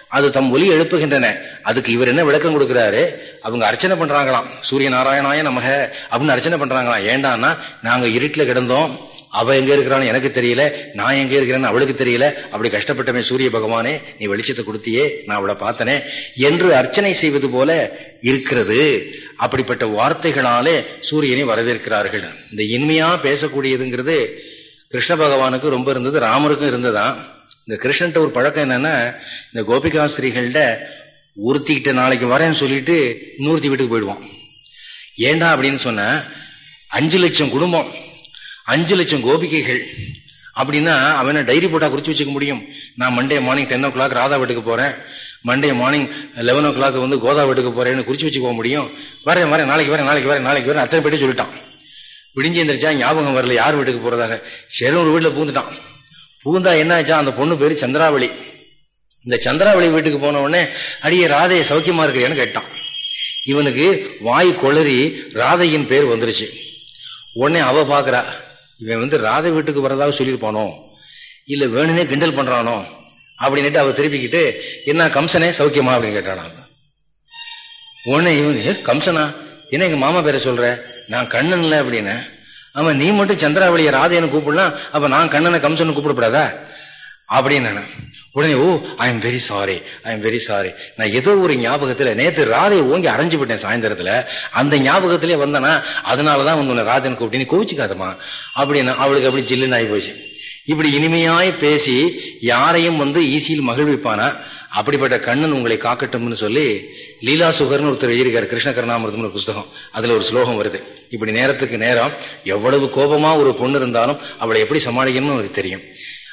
அது தம் ஒலி எழுப்புகின்றன. அதுக்கு இவர் என்ன விளக்கம் கொடுக்கிறாரு? அவங்க அர்ச்சனை பண்றாங்களாம். சூரிய நாராயணாய நமக அப்படின்னு அர்ச்சனை பண்றாங்களாம். ஏண்டான்னா நாங்க இருட்டில் கிடந்தோம். அவ எங்க இருக்கிறான்னு எனக்கு தெரியல. நான் எங்க இருக்கிறேன்னு அவளுக்கு தெரியல. அப்படி கஷ்டப்பட்டமே சூரிய பகவானே நீ வெளிச்சத்தை கொடுத்தியே நான் அவளை பார்த்தனே. என்று அர்ச்சனை செய்வது போல இருக்கிறது. அப்படிப்பட்ட வார்த்தைகளாலே சூரியனை வரவேற்கிறார்கள். இந்த இனிமையா பேசக்கூடியதுங்கிறது கிருஷ்ண பகவானுக்கு ரொம்ப இருந்தது ராமருக்கும் இருந்ததான் இந்த கிருஷ்ணன்ட்ட ஒரு பழக்கம் என்னன்னா இந்த கோபிகா ஸ்திரீகள்கிட்ட ஒருத்திக்கிட்ட நாளைக்கு வரேன்னு சொல்லிட்டு இன்னொருத்தி வீட்டுக்கு போயிடுவான். ஏண்டா அப்படின்னு சொன்ன அஞ்சு லட்சம் குடும்பம் அஞ்சு லட்சம் கோபிகைகள் அப்படின்னா அவனை டைரி போட்டா குறிச்சு வச்சுக்க முடியும். நான் Monday morning ten o'clock Radha வீட்டுக்கு போறேன். Monday morning eleven o'clock வந்து கோதா வீட்டுக்கு போறேன்னு குறிச்சு வச்சுக்க முடியும். வரேன் வரேன் நாளைக்கு வரேன் நாளைக்கு வரேன் நாளைக்கு வரேன் அத்தனை பேட்டி சொல்லிட்டான். விடிஞ்சு எந்திரிச்சா ஞாபகம் வரல யார் வீட்டுக்கு போறதாக. சரி ஒரு வீட்டுல பூந்துட்டான் பூந்தா என்ன ஆச்சா அந்த பொண்ணு பேரு சந்திராவளி. இந்த சந்திராவளி வீட்டுக்கு போன உடனே அடியே ராதைய சௌக்கியமா இருக்கிறேன்னு கேட்டான். இவனுக்கு வாய் கொளறி ராதையின் பேர் வந்துருச்சு. உடனே அவ பாக்குறா இவன் வந்து ராதை வீட்டுக்கு வரதாக சொல்லியிருப்பானோ? இல்ல வேணுனே கிண்டல் பண்றானோ? அப்படின்னுட்டு அவ திருப்பிக்கிட்டு என்ன கம்சனே சௌக்கியமா அப்படின்னு கேட்டானா. உடனே இவன் கம்சனா? என்ன எங்க மாமா பேரை சொல்ற? நான் கண்ணன்ல அப்படின்னு ஆமா நீ மட்டும் சந்திராவளியை ராதையன்னு கூப்பிடலாம் அப்ப நான் கண்ணனை கம்சன் கூப்பிடப்படாதா அப்படின்னு உடனே ஓ I am very sorry I am very sorry நான் ஏதோ ஒரு ஞாபகத்துல நேற்று ராதையை ஓங்கி அரைஞ்சு விட்டேன் சாயந்தரத்துல. அந்த ஞாபகத்திலே வந்தனா அதனாலதான் வந்து உன்னை ராதன் கூப்பிட்டு நீ கோவிச்சுக்காதமா அப்படின்னா அவளுக்கு அப்படி ஜில்லுன்னு ஆகி போச்சு. இப்படி இனிமையாய் பேசி யாரையும் வந்து ஈஸியில் மகிழ்விப்பானா? அப்படிப்பட்ட கண்ணன் உங்களை காக்கட்டும்னு சொல்லி லீலா சுகர்னு ஒருத்தர் எழுதியிருக்காரு கிருஷ்ண கருணாமிரதம் ஒரு புஸ்தகம். அதுல ஒரு ஸ்லோகம் வருது. இப்படி நேரத்துக்கு நேரம் எவ்வளவு கோபமா ஒரு பொண்ணு இருந்தாலும் அவளை எப்படி சமாளிக்கணும்னு அவருக்கு தெரியும்.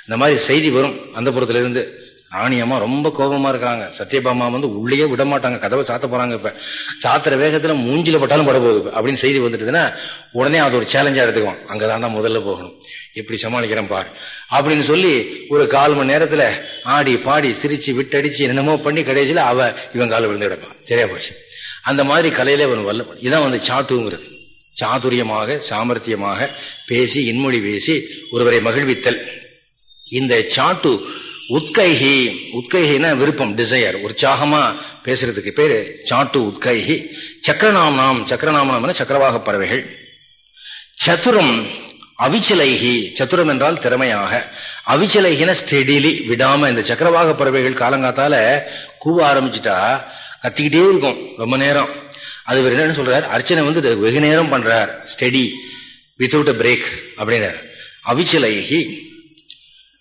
இந்த மாதிரி செய்தி வரும். அந்த புறத்துல இருந்து ராணியம்மா ரொம்ப கோபமா இருக்கிறாங்க. சத்யபாமா வந்து உள்ளேயே விட மாட்டாங்க கதவை சாத்த போறாங்க இப்ப. சாத்துற வேகத்துல மூஞ்சில பட்டாலும் பட போகுது. அப்படின்னு செய்தி வந்துட்டுதுன்னா உடனே அது ஒரு சேலஞ்சா எடுத்துக்குவான். அங்கதான் முதல்ல போகணும். எப்படி சமாளிக்கிறேன் பார். அப்படின்னு சொல்லி ஒரு கால் மணி நேரத்துல ஆடி பாடி சிரிச்சு விட்டடிச்சு என்னமோ பண்ணி கடைசியில அவ இவன் கால விழுந்து கிடப்பான். சரியா போச்சு. அந்த மாதிரி கலையில இவன் வல்ல இதான் வந்து சாட்டுங்கிறது சாதுரியமாக சாமர்த்தியமாக பேசி இன்மொழி பேசி ஒருவரை மகிழ்வித்தல். இந்த சாட்டு உத்கைஹி. உத்கைஹினா விருப்பம் டிசையர் உற்சாகமா பேசுறதுக்கு பேரு சாட்டு உத்கைஹி. சக்கரநாமனாம் சக்கரநாமனம் சக்கரவாக பறவைகள். சதுரம் அவிச்சலைகி சத்துரம் என்றால் திறமையாக. அவிச்சலைகின ஸ்டெடிலி விடாம இந்த சக்கரவாக பறவைகள் காலங்காத்தால கூவ ஆரம்பிச்சுட்டா கத்திக்கிட்டே இருக்கும் ரொம்ப நேரம். அது இவர் என்ன சொல்றார்? அர்ச்சனை வந்து வெகு நேரம் பண்றார். ஸ்டெடி வித்தவுட் அ பிரேக் அப்படின்னார். அவிச்சலைகி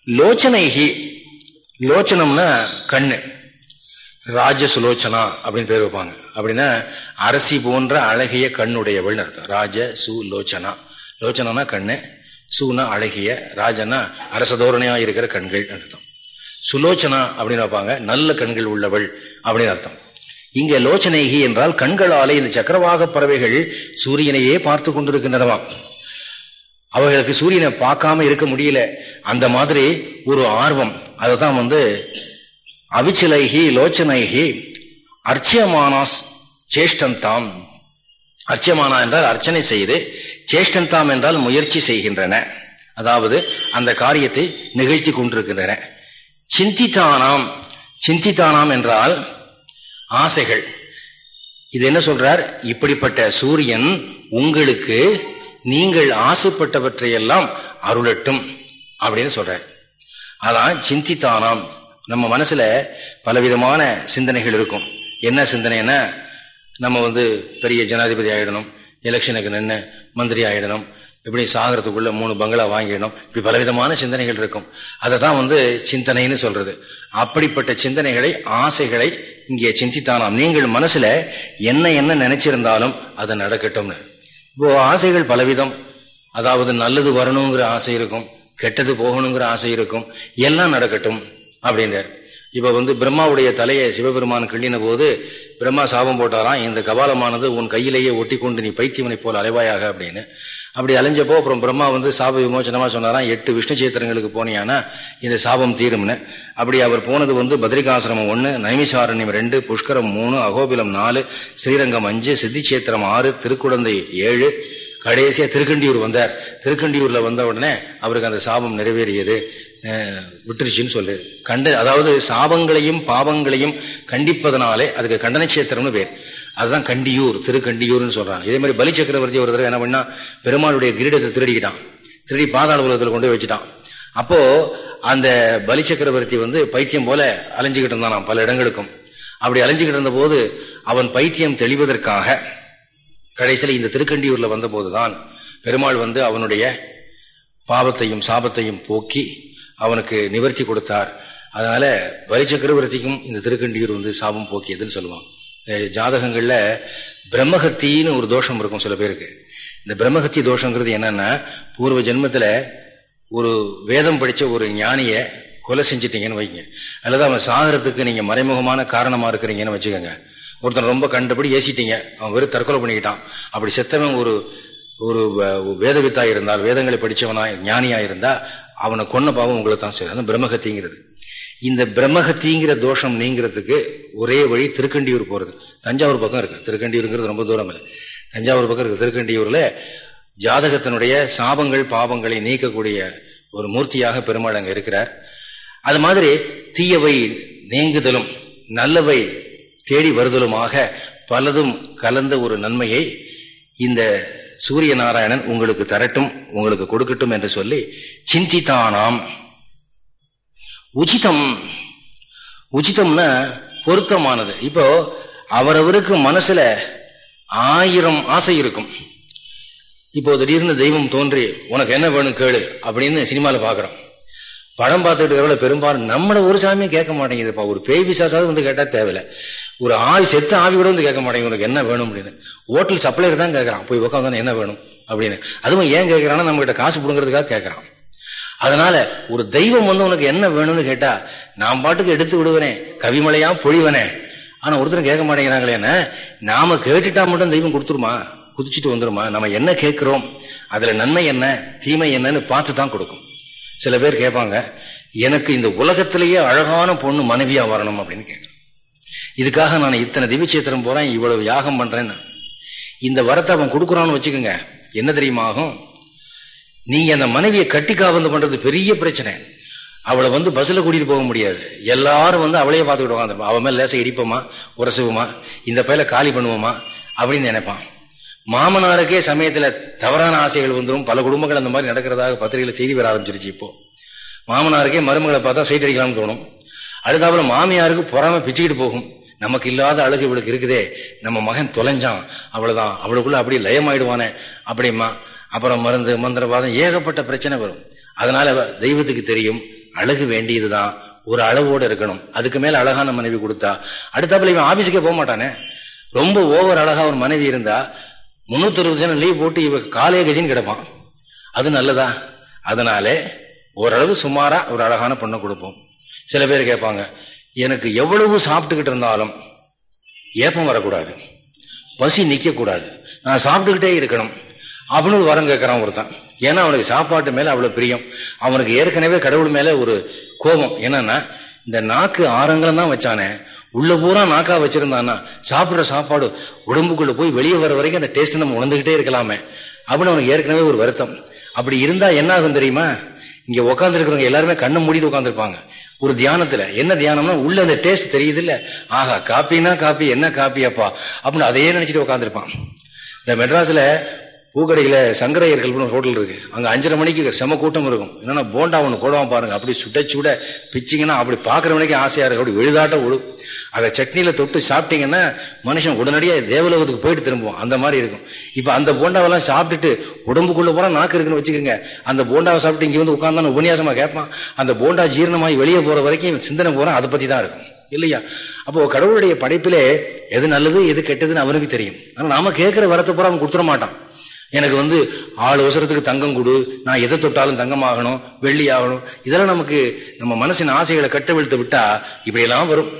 லோச்சனைகி லோச்சனம்னா கண்ணு. ராஜசுலோச்சனா அப்படின்னு பேர் வைப்பாங்க. அப்படின்னா அரசி போன்ற அழகிய கண்ணுடையவள்னு அர்த்தம். ராஜ சு லோச்சனா லோச்சனா கண்ணு சூனா அழகிய ராஜனா அரசதோரணையா இருக்கிற கண்கள் அர்த்தம். சுலோச்சனா அப்படின்னு வைப்பாங்க நல்ல கண்கள் உள்ளவள் அப்படின்னு அர்த்தம். இங்க லோச்சனைகி என்றால் கண்களாலே இந்த சக்கரவாக பறவைகள் சூரியனையே பார்த்து கொண்டிருக்கின்றனவாம் அவர்களுக்கு சூரியனை பார்க்காம இருக்க முடியல. அந்த மாதிரி ஒரு ஆர்வம் அதுதான் வந்து அவிச்சிலைகி லோச்சனைகி அர்ச்சியமானாஸ் சேஷ்டந்தாம் அர்ச்சியமானா என்றால் அர்ச்சனை செய்து சேஷ்டந்தாம் என்றால் முயற்சி செய்கின்றன. அதாவது அந்த காரியத்தை நிகழ்த்தி கொண்டிருக்கின்றன. சிந்தித்தானாம் சிந்தித்தானாம் என்றால் ஆசைகள். இது என்ன சொல்றார்? இப்படிப்பட்ட சூரியன் உங்களுக்கு நீங்கள் ஆசைப்பட்டவற்றையெல்லாம் அருளட்டும் அப்படின்னு சொல்றார். அதான் சிந்தித்தானாம். நம்ம மனசுல பலவிதமான சிந்தனைகள் இருக்கும். என்ன சிந்தனைன்னா நம்ம வந்து பெரிய ஜனாதிபதி ஆகிடணும் எலெக்ஷனுக்கு நின்று மந்திரி ஆகிடணும் இப்படி சாகிறதுக்குள்ள மூணு பங்களா வாங்கிடணும் இப்படி பலவிதமான சிந்தனைகள் இருக்கும். அதை தான் வந்து சிந்தனைன்னு சொல்றது. அப்படிப்பட்ட சிந்தனைகளை ஆசைகளை இங்கே சிந்தித்தானாம். நீங்கள் மனசுல என்ன என்ன நினைச்சிருந்தாலும் அது நடக்கட்டும்னு. இப்போ ஆசைகள் பலவிதம். அதாவது நல்லது வரணுங்கிற ஆசை இருக்கும். கெட்டது போகணுங்கிற ஆசை இருக்கும். எல்லாம் நடக்கட்டும் அப்படின்றார். இப்ப வந்து பிரம்மாவுடைய தலையை சிவபெருமான் கிள்ளின போது பிரம்மா சாபம் போட்டாராம் இந்த கபாலமானது உன் கையிலேயே ஒட்டி கொண்டு நீ பைத்தியமனை போல் அலைவாயாக அப்படின்னு. அப்படி அலைஞ்சப்போ அப்புறம் பிரம்மா வந்து சாப விமோச்சனமா சொன்னாராம் எட்டு விஷ்ணு சேத்திரங்களுக்கு போனியானா இந்த சாபம் தீரும்னு. அப்படி அவர் போனது வந்து பத்ரிகாசிரமம் ஒன்று நைமிசாரண்யம் ரெண்டு புஷ்கரம் மூணு அகோபிலம் நாலு ஸ்ரீரங்கம் அஞ்சு சித்திச்சேத்திரம் ஆறு திருக்குடந்தை ஏழு கடைசியாக திருக்கண்டியூர் வந்தார். திருக்கண்டியூரில் வந்த உடனே அவருக்கு அந்த சாபம் நிறைவேறியது. விட்டுருச்சுன்னு சொல்லு கண்ட அதாவது சாபங்களையும் பாவங்களையும் கண்டிப்பதனாலே அதுக்கு கண்டனச்சேத்திரம்னு பேர். அதுதான் கண்டியூர் திருக்கண்டியூர்னு சொல்கிறாங்க இதே மாதிரி பலி சக்கரவர்த்தி ஒரு தடவை என்ன பண்ணா பெருமாளுடைய கிரீடத்தை திருடிக்கிட்டான். திருடி பாதாள உலகத்தில் கொண்டு வச்சுட்டான். அப்போது அந்த பலி சக்கரவர்த்தி வந்து பைத்தியம் போல அலைஞ்சிக்கிட்டு இருந்தான் பல இடங்களுக்கும். அப்படி அலைஞ்சிக்கிட்டு இருந்தபோது அவன் பைத்தியம் தெளிவதற்காக கடைசியில் இந்த திருக்கண்டியூரில் வந்தபோது தான் பெருமாள் வந்து அவனுடைய பாவத்தையும் சாபத்தையும் போக்கி அவனுக்கு நிவர்த்தி கொடுத்தார். அதனால வரி சக்கரவர்த்திக்கும் இந்த திருக்கண்டியூர் வந்து சாபம் போக்கியதுன்னு சொல்லுவான் ஜாதகங்களில் பிரம்மஹத்தின்னு ஒரு தோஷம் இருக்கும் சில பேருக்கு. இந்த பிரம்மஹத்தி தோஷங்கிறது என்னன்னா பூர்வ ஜென்மத்தில் ஒரு வேதம் படித்த ஒரு ஞானியை கொலை செஞ்சிட்டீங்கன்னு வைங்க. அல்லது அவன் சாகிறதுக்கு நீங்கள் மறைமுகமான காரணமாக இருக்கிறீங்கன்னு வச்சுக்கோங்க. ஒருத்தன் ரொம்ப கண்டபடி ஏசிட்டீங்க. அவன் வெறும் தற்கொலை பண்ணிக்கிட்டான். அப்படி செத்தவன் ஒரு ஒரு வேதவித்தா இருந்தால் வேதங்களை படித்தவனா ஞானியா இருந்தா அவனை கொன்ன பாவம் உங்களை தான் செய்யும் அந்த பிரம்மகத்திங்கிறது. இந்த பிரம்மகத்திங்கிற தோஷம் நீங்கிறதுக்கு ஒரே வழி திருக்கண்டியூர் போறது. தஞ்சாவூர் பக்கம் இருக்கு. திருக்கண்டியூருங்கிறது ரொம்ப தூரம் இல்லை தஞ்சாவூர் பக்கம் இருக்கு. திருக்கண்டியூர்ல ஜாதகத்தினுடைய சாபங்கள் பாவங்களை நீக்கக்கூடிய ஒரு மூர்த்தியாக பெருமாள் அங்க இருக்கிறார். அது மாதிரி தீயவை நீங்குதலும் நல்லவை தேடி வருதலுமாக பலதும் கலந்த ஒரு நன்மையை இந்த சூரிய நாராயணன் உங்களுக்கு தரட்டும் உங்களுக்கு கொடுக்கட்டும் என்று சொல்லி சிந்தித்தானாம். உச்சிதம். உச்சிதம்னா பொருத்தமானது. இப்போ அவரவருக்கு மனசுல ஆயிரம் ஆசை இருக்கும். இப்போ திடீர்னு தெய்வம் தோன்றி உனக்கு என்ன வேணும் கேளு அப்படின்னு சினிமாவில் பார்க்குறோம் படம் பார்த்துட்டு எவ்வளோ பெரும்பாலும் நம்மளை ஒரு சாமியும் கேட்க மாட்டேங்குதுப்பா. ஒரு பேய் பிசாசாவது வந்து கேட்டால் தேவையில்ல. ஒரு ஆவி செத்து ஆவி கூட வந்து கேட்க மாட்டேங்குது. உனக்கு என்ன வேணும் அப்படின்னு. ஹோட்டல் சப்ளையர் தான் கேட்குறான். போய் உட்காந்து என்ன வேணும் அப்படின்னு. அதுவும் ஏன் கேட்கறான்னா நம்ம கிட்ட காசு பிடுங்கிறதுக்காக கேட்குறான். அதனால ஒரு தெய்வம் வந்து உனக்கு என்ன வேணும்னு கேட்டா நான் பாட்டுக்கு எடுத்து விடுவனே. கவிமலையா பொழிவனே. ஆனா ஒருத்தர் கேட்க மாட்டேங்கிறாங்களே நாம கேட்டுட்டா மட்டும் தெய்வம் கொடுத்துருமா? குதிச்சுட்டு வந்துருமா? நம்ம என்ன கேட்கிறோம்? அதுல நன்மை என்ன? தீமை என்னன்னு பார்த்து தான் கொடுக்கும். சில பேர் கேட்பாங்க எனக்கு இந்த உலகத்திலேயே அழகான பொண்ணு மனைவியாக வரணும் அப்படின்னு கேட்குறேன். இதுக்காக நான் இத்தனை திவிச்சேத்திரம் போகிறேன் இவ்வளவு யாகம் பண்ணுறேன்னு இந்த வரத்தை அவன் கொடுக்குறான்னு வச்சுக்கோங்க. என்ன தெரியுமா ஆகும்? நீங்கள் அந்த மனைவியை கட்டி காவந்து பண்ணுறது பெரிய பிரச்சனை. அவளை வந்து பஸ்ஸில் கூட்டிகிட்டு போக முடியாது. எல்லாரும் வந்து அவளையே பார்த்துக்கிட்டு உட்காந்துருப்பான் அவன் மேலே லேசை இடிப்போமா? உரசுவோமா? இந்த பையில காலி பண்ணுவோமா? அப்படின்னு நினைப்பான். மாமனாருக்கே சமயத்துல தவறான ஆசைகள் வந்துடும் பல குடும்பங்கள் அந்த மாதிரி நடக்கிறதாக பத்திரிகையில செய்தி வர ஆரம்பிச்சிருச்சு இப்போ. மாமனாருக்கே மருமகளை பார்த்தா சைட் அடிக்கலாம்னு தோணும். அடுத்தாப்புல மாமியாருக்கு பொறாம பிச்சுக்கிட்டு போகும். நமக்கு இல்லாத அழகு இவளுக்கு இருக்குதே. நம்ம மகன் தொலைஞ்சான். அவ்வளவுதான். அவளுக்குள்ள அப்படி லயமாயிடுவானே. அப்படிமா அப்புறம் மருந்து மந்திரவாதம் ஏகப்பட்ட பிரச்சனை வரும். அதனால தெய்வத்துக்கு தெரியும். அழகு வேண்டியதுதான். ஒரு அளவோடு இருக்கணும். அதுக்கு மேல அழகான மனைவி கொடுத்தா. அடுத்தாப்புல இவன் ஆபீஸுக்கே போக மாட்டானே. ரொம்ப ஓவர் அழகா ஒரு மனைவி இருந்தா முன்னூத்தி அறுபது ஜனம் லீவ் போட்டு இவ காலே கதின்னு கிடப்பான். அது நல்லதா? அதனாலே ஓரளவு சுமாரா ஒரு அழகான பொண்ணை கொடுப்போம். சில பேர் கேட்பாங்க எனக்கு எவ்வளவு சாப்பிட்டுக்கிட்டு இருந்தாலும் ஏப்பம் வரக்கூடாது. பசி நிற்கக்கூடாது நான் சாப்பிட்டுக்கிட்டே இருக்கணும். அப்படின்னு வரம் கேட்கறான் ஒருத்தன். ஏன்னா அவனுக்கு சாப்பாட்டு மேலே அவ்வளோ பிரியம். அவனுக்கு ஏற்கனவே கடவுள் மேலே ஒரு கோபம். என்னன்னா இந்த நாக்கு ஆரங்கலம் தான் வச்சானே உள்ள பூரா நாக்கா வச்சிருந்தானா சாப்பிடுற சாப்பாடு உடம்புக்குள்ள போய் வெளியே வர வரைக்கும் அந்த டேஸ்ட் நம்ம உணர்ந்துகிட்டே இருக்கலாமே. அப்படின்னு அவனுக்கு ஏற்கனவே ஒரு வருத்தம். அப்படி இருந்தா என்ன ஆகும் தெரியுமா? இங்க உட்காந்துருக்கிறவங்க எல்லாருமே கண்ணை மூடிட்டு உட்காந்துருப்பாங்க ஒரு தியானத்துல. என்ன தியானம்னா உள்ள அந்த டேஸ்ட் தெரியுது இல்ல ஆஹா காப்பினா காப்பி என்ன காப்பி அப்பா அப்படின்னு அதையே நினைச்சிட்டு உட்காந்துருப்பான் இந்த மெட்ராஸ்ல பூக்கடையில் சங்கரையர்கள் ஹோட்டல் இருக்கு. அங்கே அஞ்சரை மணிக்கு செம கூட்டம் இருக்கும். என்னன்னா போண்டா ஒன்று போடுவான் பாருங்க. அப்படி சுட சுட பிச்சிங்கன்னா அப்படி பார்க்குறவனுக்கு ஆசையாக இருக்கு அப்படி விழுதாட்ட விழு அதை சட்னியில் தொட்டு சாப்பிட்டீங்கன்னா மனுஷன் உடனடியாக தேவலோகத்துக்கு போயிட்டு திரும்புவோம் அந்த மாதிரி இருக்கும். இப்போ அந்த போண்டாவெல்லாம் சாப்பிட்டுட்டு உடம்புக்குள்ள போகிற நாக்கு இருக்குன்னு வச்சுக்கோங்க. அந்த போண்டாவை சாப்பிட்டு இங்கே வந்து உட்கார்ந்தான உபன்யாசமாக கேட்பான். அந்த போண்டா ஜீரணமாகி வெளியே போகிற வரைக்கும் சிந்தனை போறான் அதை பற்றி தான் இருக்கும். இல்லையா? அப்போ கடவுளுடைய படைப்பிலே எது நல்லது எது கெட்டதுன்னு அவனுக்கு தெரியும். ஆனால் நாம கேட்கிற வரத்தை பூரா அவன் கொடுத்துட மாட்டான். எனக்கு வந்து ஆள் அவசரத்துக்கு தங்கம் கொடு. நான் எதை தொட்டாலும் தங்கம் ஆகணும் வெள்ளி ஆகணும் இதெல்லாம் நமக்கு நம்ம மனசின் ஆசைகளை கட்டவிழ்த்து விட்டா இப்படியெல்லாம் வரும்.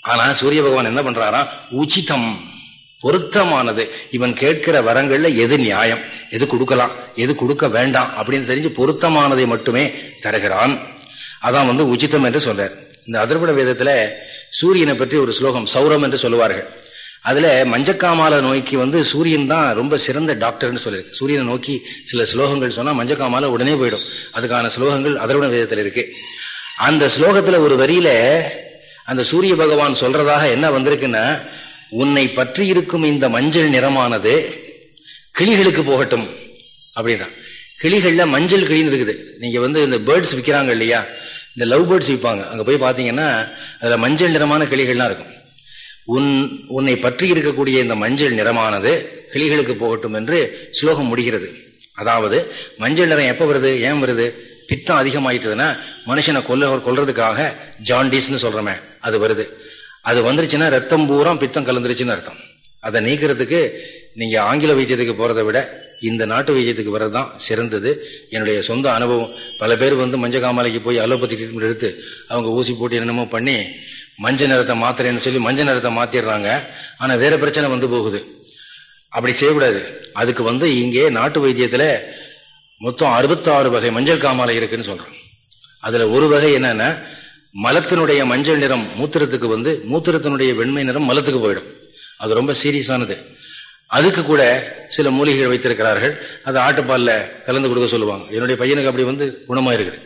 ஆனா சூரிய பகவான் என்ன பண்றாரா? உச்சிதம் பொருத்தமானது. இவன் கேட்கிற வரங்கள்ல எது நியாயம்? எது கொடுக்கலாம்? எது கொடுக்க வேண்டாம்? அப்படின்னு தெரிஞ்சு பொருத்தமானதை மட்டுமே தருகிறான். அதான் வந்து உச்சிதம் என்று சொல்றார். இந்த அதர்வட வேதத்துல சூரியனை பற்றி ஒரு ஸ்லோகம் சௌரம் என்று சொல்லுவார்கள். அதில் மஞ்சக்காமால நோய்க்கு வந்து சூரியன் தான் ரொம்ப சிறந்த டாக்டர்னு சொல்லியிருக்கு. சூரியனை நோக்கி சில ஸ்லோகங்கள் சொன்னால் மஞ்சக்காமால உடனே போயிடும். அதுக்கான ஸ்லோகங்கள் அதர்வண விதத்தில் இருக்கு. அந்த ஸ்லோகத்தில் ஒரு வரியில அந்த சூரிய பகவான் சொல்றதாக என்ன வந்திருக்குன்னா உன்னை பற்றி இருக்கும் இந்த மஞ்சள் நிறமானது கிளிகளுக்கு போகட்டும். அப்படின்னா கிளிகளில் மஞ்சள் கிளின்னு இருக்குது. நீங்கள் வந்து இந்த பேர்ட்ஸ் விற்கிறாங்க இல்லையா? இந்த லவ் பேர்ட்ஸ் விற்பாங்க அங்கே போய் பார்த்தீங்கன்னா அதில் மஞ்சள் நிறமான கிளிகள்லாம் இருக்கும். உன் உன்னை பற்றி இருக்கக்கூடிய இந்த மஞ்சள் நிறமானது கிளிகளுக்கு போகட்டும் என்று ஸ்லோகம் முடிகிறது. அதாவது மஞ்சள் நிறம் எப்போ வருது ஏன் வருது? பித்தம் அதிகமாயிட்டதுன்னா மனுஷனை கொல்ல கொல்றதுக்காக ஜாண்டிஸ்னு சொல்கிறோமே அது வருது. அது வந்துருச்சுன்னா ரத்தம் பூரா பித்தம் கலந்துருச்சுன்னு அர்த்தம். அதை நீக்கிறதுக்கு நீங்க ஆங்கில வைத்தியத்துக்கு போறதை விட இந்த நாட்டு வைத்தியத்துக்கு வர்றதுதான் சிறந்தது. என்னுடைய சொந்த அனுபவம். பல பேர் வந்து மஞ்ச காமாலைக்கு போய் அலோபதி ட்ரீட்மெண்ட் எடுத்து அவங்க ஊசி போட்டு என்னென்னமோ பண்ணி மஞ்சள் நிறத்தை மாத்திரேன்னு சொல்லி மஞ்சள் நிறத்தை மாத்திடுறாங்க. ஆனால் வேற பிரச்சனை வந்து போகுது. அப்படி செய்யக்கூடாது. அதுக்கு வந்து இங்கே நாட்டு வைத்தியத்தில் மொத்தம் அறுபத்தாறு வகை மஞ்சள் காமாலை இருக்குன்னு சொல்றோம் அதில் ஒரு வகை என்னன்னா மலத்தினுடைய மஞ்சள் நிறம் மூத்திரத்துக்கு வந்து மூத்திரத்தினுடைய வெண்மை நிறம் மலத்துக்கு போயிடும். அது ரொம்ப சீரியஸானது. அதுக்கு கூட சில மூலிகைகள் வைத்திருக்கிறார்கள். அதை ஆட்டுப்பாலில் கலந்து கொடுக்க சொல்லுவாங்க. என்னுடைய பையனுக்கு அப்படி வந்து குணமாக இருக்குது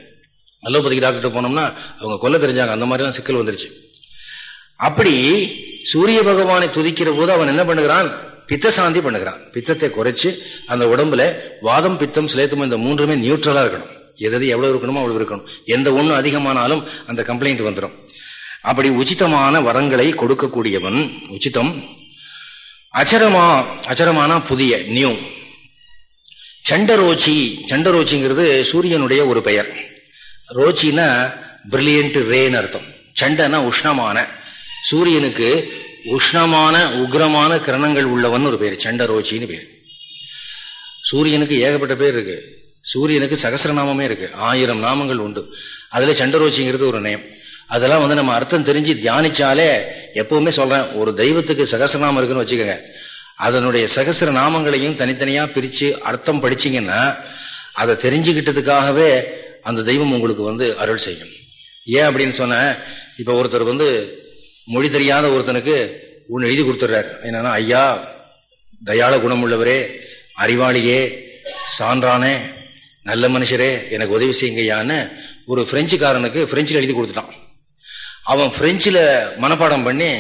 அலோபதிக்கு டாக்டர் போனோம்னா அவங்க கொல்ல தெரிஞ்சாங்க. அந்த மாதிரிலாம் சிக்கல் வந்துருச்சு. அப்படி சூரிய பகவானை துதிக்கிற போது அவன் என்ன பண்ணுகிறான்? பித்த சாந்தி பண்ணுகிறான். பித்தத்தை குறைச்சு அந்த உடம்புல வாதம் பித்தம் சிலேத்தம் இந்த மூன்றுமே நியூட்ரலா இருக்கணும். எது எவ்வளவு இருக்கணுமோ அவ்வளவு இருக்கணும். எந்த ஒண்ணு அதிகமானாலும் அந்த கம்ப்ளைண்ட் வந்துடும் அப்படி உச்சிதமான வரங்களை கொடுக்கக்கூடியவன் உச்சிதம் அச்சரமா அச்சரமானா புதிய நியூ சண்டரோச்சி சண்டரோச்சிங்கிறது சூரியனுடைய ஒரு பெயர். ரோச்சின்னா பிரில்லியன்ட் ரேன்னு அர்த்தம். சண்டனா உஷ்ணமான சூரியனுக்கு உஷ்ணமான உக்ரமான கிரணங்கள் உள்ளவன் ஒரு பேர் சண்டரோச்சின்னு பேர். சூரியனுக்கு ஏகப்பட்ட பேர் இருக்கு. சூரியனுக்கு சகசிரநாமமே இருக்கு. ஆயிரம் நாமங்கள் உண்டு. அதுல சண்டரோச்சிங்கிறது ஒரு நேம். அதெல்லாம் வந்து நம்ம அர்த்தம் தெரிஞ்சு தியானிச்சாலே எப்பவுமே சொல்றேன் ஒரு தெய்வத்துக்கு சகசிரநாமம் இருக்குன்னு வச்சுக்கோங்க. அதனுடைய சகசிர நாமங்களையும் தனித்தனியா பிரிச்சு அர்த்தம் படிச்சீங்கன்னா அதை தெரிஞ்சுக்கிட்டதுக்காகவே அந்த தெய்வம் உங்களுக்கு வந்து அருள் செய்யும். ஏன் அப்படின்னு சொன்ன இப்ப ஒருத்தர் வந்து மொழி தெரியாத ஒருத்தனுக்கு ஒன்று எழுதி கொடுத்துட்றாரு. என்னன்னா ஐயா தயால குணமுள்ளவரே அறிவாளியே சான்றானே நல்ல மனுஷரே எனக்கு உதவி செய்யுங்கய்யான்னு ஒரு பிரெஞ்சுக்காரனுக்கு பிரெஞ்சில் எழுதி கொடுத்துட்டான். அவன் பிரெஞ்சில் மனப்பாடம் பண்ணி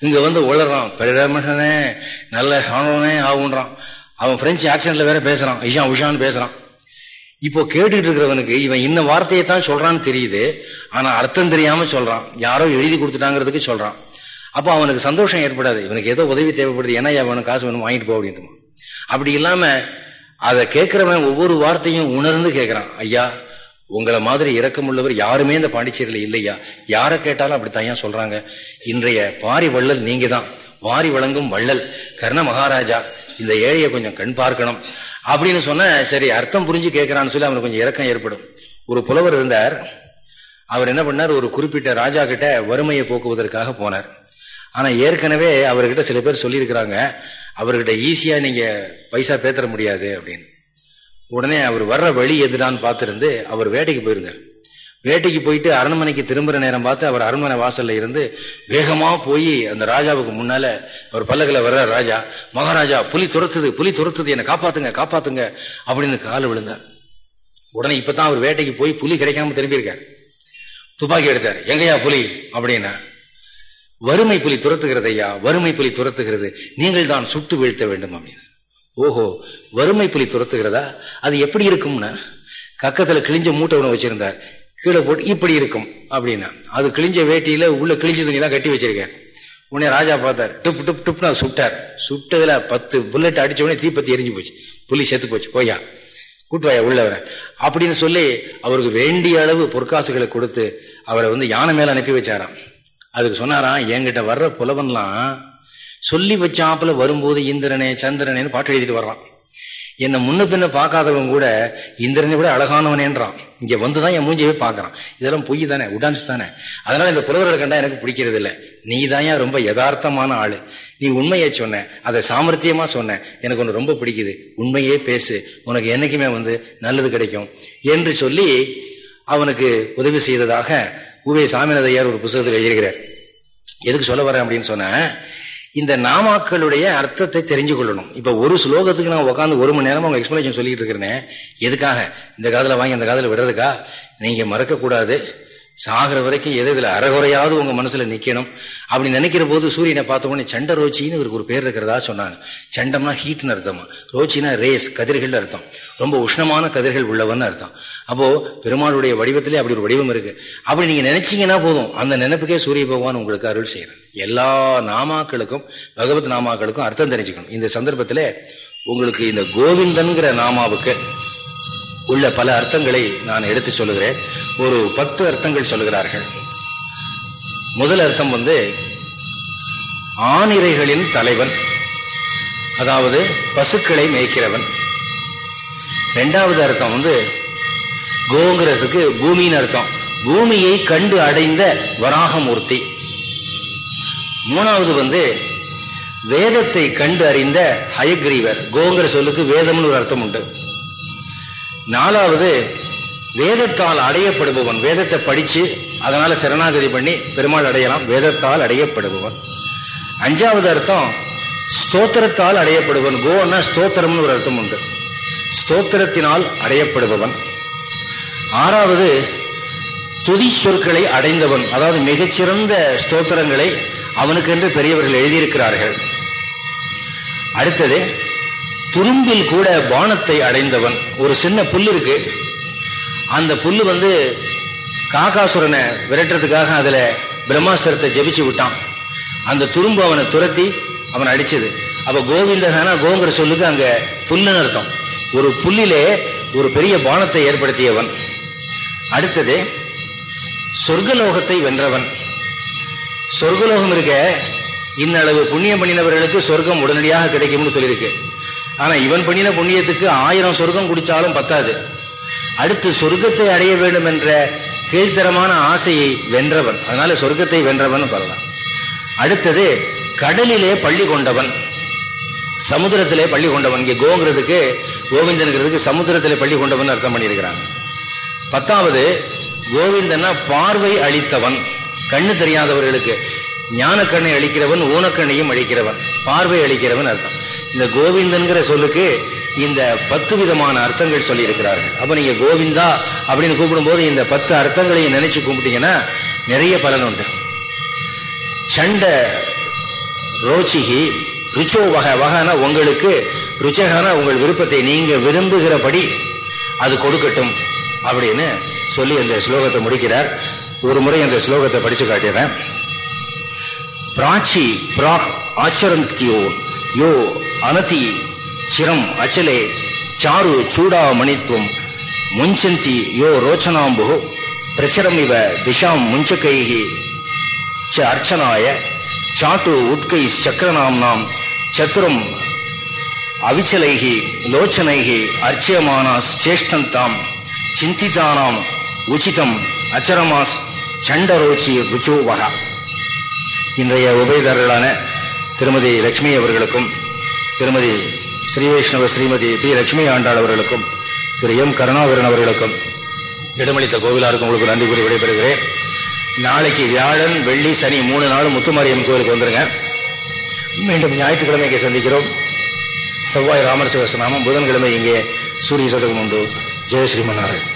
இங்கே வந்து உளறான். மனுஷனே நல்ல ஆனவனே ஆகுன்றான். அவன் பிரெஞ்சு ஆக்சன்ட்ல வேற பேசுறான். ஐஷா உஷான்னு பேசுறான். இப்போ கேட்டுட்டு இருக்கிறவனுக்கு இவன் இன்ன வார்த்தையை தான் சொல்றான்னு தெரியுது. ஆனா அர்த்தம் தெரியாம சொல்றான். யாரோ எழுதி கொடுத்துட்டாங்கிறதுக்கு சொல்றான். அப்போ அவனுக்கு சந்தோஷம் ஏற்படாது. இவனுக்கு ஏதோ உதவி தேவைப்படுது. ஏன்னா அவனுக்கு காசு வேணும்? வாங்கிட்டு போ அப்படின்ட்டு அப்படி இல்லாம அதை கேட்கிறவன் ஒவ்வொரு வார்த்தையும் உணர்ந்து கேட்கிறான். ஐயா உங்களை மாதிரி உள்ளவர் யாருமே இந்த பாண்டிச்சேரியில் இல்லையா? யாரை கேட்டாலும் அப்படித்தான் சொல்றாங்க. இன்றைய பாரி வள்ளல் நீங்க தான் வாரி வழங்கும் வள்ளல். கர்ண மகாராஜா இந்த ஏழையை கொஞ்சம் கண் பார்க்கணும் அப்படின்னு சொன்ன சரி அர்த்தம் புரிஞ்சு கேட்கிறான்னு சொல்லி அவனுக்கு கொஞ்சம் இறக்கம் ஏற்படும். ஒரு புலவர் இருந்தார். அவர் என்ன பண்ணார்? ஒரு குறிப்பிட்ட ராஜா கிட்ட வறுமையை போக்குவதற்காக போனார். ஆனா ஏற்கனவே அவர்கிட்ட சில பேர் சொல்லியிருக்கிறாங்க அவர்கிட்ட ஈஸியா நீங்க பைசா பேத்தர முடியாது அப்படின்னு. உடனே அவர் வர்ற வழி எதுடான்னு பார்த்துருந்து அவர் வேட்டைக்கு போயிருந்தார். வேட்டைக்கு போயிட்டு அரண்மனைக்கு திரும்புற நேரம் பார்த்து அவர் அரண்மனை வாசல்ல இருந்து வேகமா போய் அந்த ராஜாவுக்கு முன்னால அவர் பல்லக்கில் வர்ற ராஜா மகாராஜா புலி துரத்துது புலி துரத்துது என்னை காப்பாத்துங்க காப்பாத்துங்க அப்படின்னு காலு விழுந்தார். உடனே இப்பதான் அவர் வேட்டைக்கு போய் புலி கிடைக்காம திரும்பியிருக்கார். துப்பாக்கி எடுத்தார். எங்கயா புலி? அப்படின்னா வறுமை புலி துரத்துகிறது ஐயா வறுமை புலி துரத்துகிறது. நீங்கள் தான் சுட்டு வீழ்த்த வேண்டும் அப்படின்னு. ஓஹோ வறுமை புலி துரத்துகிறதா? அது எப்படி இருக்கும்னா கக்கத்துல கிழிஞ்ச மூட்டை ஒன்று வச்சிருந்தார். கீழே போட்டு இப்படி இருக்கும் அப்படின்னா. அது கிழிஞ்ச வேட்டியில உள்ள கிழிஞ்ச துணியெல்லாம் கட்டி வச்சிருக்கார் உடனே ராஜா பார்த்தார். டுப் டுப் டுப்னா சுட்டார். சுட்டதுல பத்து புல்லட் அடிச்ச உடனே தீப்பத்தி எரிஞ்சு போச்சு. புள்ளி செத்து போச்சு. போயா. கூட்டுவாயா உள்ளவரை அப்படின்னு சொல்லி அவருக்கு வேண்டிய அளவு பொற்காசுகளை கொடுத்து அவரை வந்து யானை மேல அனுப்பி வச்சாராம். அதுக்கு சொன்னாராம் என்கிட்ட வர்ற புலவன்லாம் சொல்லி வச்சாப்புல வரும்போது இந்திரனே சந்திரனேன்னு பாட்டு எழுதிட்டு வர்றான். என்னை முன்ன பின்ன பார்க்காதவன் கூட இந்திரனை விட அழகானவனேன்றான். இங்க வந்துதான் என் மூஞ்சியவே பார்க்குறான். இதெல்லாம் பொய் தானே உடான்ஸ் தானே. அதனால் இந்த புலவர்களை கண்டா எனக்கு பிடிக்கிறது இல்லை நீ தான் ரொம்ப யதார்த்தமான ஆள். நீ உண்மையை சொன்ன அதை சாமர்த்தியமாக சொன்ன எனக்கு ஒன்று ரொம்ப பிடிக்குது. உண்மையே பேசு உனக்கு என்னைக்குமே வந்து நல்லது கிடைக்கும். என்று சொல்லி அவனுக்கு உதவி செய்ததாக உவே சாமிநாதையார் ஒரு புத்தகத்தில் எழுதியிருக்கிறார். எதுக்கு சொல்ல வரேன் அப்படின்னு சொன்ன இந்த நாமாக்களுடைய அர்த்தத்தை தெரிஞ்சு கொள்ளணும் இப்ப ஒரு ஸ்லோகத்துக்கு நான் உட்காந்து ஒரு மணி நேரம் அவங்க எக்ஸ்பிளேஷன் சொல்லிட்டு இருக்கிறேன் எதுக்காக? இந்த காதல வாங்கி அந்த காதல விடுறதுக்கா? நீங்க மறக்க கூடாது சாகிற வரைக்கும் எது இதில் அறகுறையாவது உங்கள் மனசில் நிற்கணும் அப்படி நினைக்கிற போது சூரியனை பார்த்தோம்னே சண்டை சண்ட ரோச்சின்னு இவருக்கு ஒரு பேர் இருக்கிறதா சொன்னாங்க. சண்டம்னா ஹீட்னு அர்த்தமா. ரோச்சினா ரேஸ் கதிர்கள் அர்த்தம். ரொம்ப உஷ்ணமான கதிர்கள் உள்ளவன்னு அர்த்தம். அப்போது பெருமாளுடைய வடிவத்திலே அப்படி ஒரு வடிவம் இருக்குது அப்படி நீங்கள் நினைச்சீங்கன்னா போதும். அந்த நினைப்புக்கே சூரிய பகவான் உங்களுக்கு அருள் செய்கிறேன் எல்லா நாமாக்களுக்கும் பகவத் நாமாக்களுக்கும் அர்த்தம் தெரிஞ்சுக்கணும். இந்த சந்தர்ப்பத்தில் உங்களுக்கு இந்த கோவிந்தன்கிற நாமாவுக்கு உள்ள பல அர்த்தங்களை நான் எடுத்து சொல்லுகிறேன். ஒரு பத்து அர்த்தங்கள் சொல்லுகிறார்கள். முதல் அர்த்தம் வந்து ஆணிரைகளின் தலைவன் அதாவது பசுக்களை மேய்க்கிறவன். ரெண்டாவது அர்த்தம் வந்து கோங்கிறதுக்கு பூமின்னு அர்த்தம். பூமியை கண்டு அடைந்த வராகமூர்த்தி. மூணாவது வந்து வேதத்தை கண்டு அறிந்த ஹயக்ரீவர். கோங்கிற சொல்லுக்கு வேதம்னு ஒரு அர்த்தம் உண்டு. நாலாவது வேதத்தால் அடையப்படுபவன். வேதத்தை படித்து அதனால் சரணாகதி பண்ணி பெருமாள் அடையலாம். வேதத்தால் அடையப்படுபவன். அஞ்சாவது அர்த்தம் ஸ்தோத்திரத்தால் அடையப்படுவன் கோன்னா ஸ்தோத்திரம்னு ஒரு அர்த்தம் உண்டு. ஸ்தோத்திரத்தினால் அடையப்படுபவன். ஆறாவது துதி சொற்களை அடைந்தவன். அதாவது மிகச்சிறந்த ஸ்தோத்திரங்களை அவனுக்கென்று பெரியவர்கள் எழுதியிருக்கிறார்கள். அடுத்தது துரும்பில் கூட பானத்தை அடைந்தவன். ஒரு சின்ன புல் இருக்கு. அந்த புல் வந்து காகாசுரனை விரட்டுறதுக்காக அதில் பிரம்மாஸ்திரத்தை ஜெபிச்சு விட்டான். அந்த துரும்பு அவனை துரத்தி அவன் அடிச்சது. அப்போ கோவிந்தகனா கோங்கிற சொல்லுக்கு அங்கே புல்லுன்னு அர்த்தம். ஒரு புல்லிலே ஒரு பெரிய பானத்தை ஏற்படுத்தியவன். அடுத்தது சொர்க்கலோகத்தை வென்றவன். சொர்க்கலோகம் இருக்க இன்னளவு புண்ணியம் பண்ணினவர்களுக்கு சொர்க்கம் உடனடியாக கிடைக்கும்னு சொல்லியிருக்கு. ஆனா இவன் பண்ணின புண்ணியத்துக்கு ஆயிரம் சொர்க்கம் குடிச்சாலும் பத்தாது. அடுத்து சொர்க்கத்தை அடைய வேண்டும் என்ற கீழ்த்தரமான ஆசையை வென்றவன். அதனால சொர்க்கத்தை வென்றவன் சொல்லலாம். அடுத்தது கடலிலே பள்ளி கொண்டவன். சமுத்திரத்திலே பள்ளி கொண்டவன். இங்கே கோங்கிறதுக்கு கோவிந்தனுங்கிறதுக்கு சமுதிரத்திலே பள்ளி கொண்டவன் அர்த்தம் பண்ணியிருக்கிறாங்க. பத்தாவது கோவிந்தனா பார்வை அளித்தவன். கண்ணு தெரியாதவர்களுக்கு ஞானக்கண்ணை அளிக்கிறவன் ஊனக்கண்ணையும் அழிக்கிறவன் பார்வை அளிக்கிறவன் அர்த்தம். இந்த கோவிந்தன்கிற சொல்லுக்கு இந்த பத்து விதமான அர்த்தங்கள் சொல்லியிருக்கிறார்கள். அப்போ நீங்கள் கோவிந்தா அப்படின்னு கூப்பிடும்போது இந்த பத்து அர்த்தங்களையும் நினைச்சு கும்பிட்டீங்கன்னா நிறைய பலன் உண்டு. சண்ட ரோச்சிகி ருச்சோ வகை வகைனா உங்களுக்கு ருச்சகான உங்கள் விருப்பத்தை நீங்கள் விரும்புகிறபடி அது கொடுக்கட்டும் அப்படின்னு சொல்லி அந்த ஸ்லோகத்தை முடிக்கிறார். ஒரு முறை அந்த ஸ்லோகத்தை படித்து காட்டுறேன் பிராச்சி பிராக் ஆச்சரந்தியோன் யோ அனதி சிரம் அச்சலே சாரு சூடாமணித்வம் முஞ்சந்தி யோ ரோச்சனாம்பு பிரச்சரம் இவ திஷாம் முஞ்சகைகி ச அர்ச்சனாய சாட்டு உத்கை சக்கரநாம்னாம் சத்துரம் அவிச்சலைகி லோச்சனைகி அர்ச்சியமானாஸ் சேஷ்டந்தாம் சிந்திதானாம் உச்சிதம் அச்சரமாஸ் சண்டரோச்சி ருச்சோவகா இன்றைய உபயதாரர்களான திருமதி லட்சுமி அவர்களுக்கும் திருமதி ஸ்ரீ வைஷ்ணவ ஸ்ரீமதி பி. லட்சுமி ஆண்டாள் அவர்களுக்கும் திரு. எம். கருணாகரன் அவர்களுக்கும் இடமளித்த கோவிலாருக்கும் உங்களுக்கு நன்றி கூறி விடைபெறுகிறேன். நாளைக்கு வியாழன் வெள்ளி சனி மூணு நாள் முத்துமாரியம் கோவிலுக்கு வந்துருங்க. மீண்டும் ஞாயிற்றுக்கிழமை இங்கே சந்திக்கிறோம். செவ்வாய் ராமர் சிவசநாமம் புதன்கிழமை இங்கே சூரிய சதகம் உண்டு. ஜெய ஸ்ரீமன்னாராயண்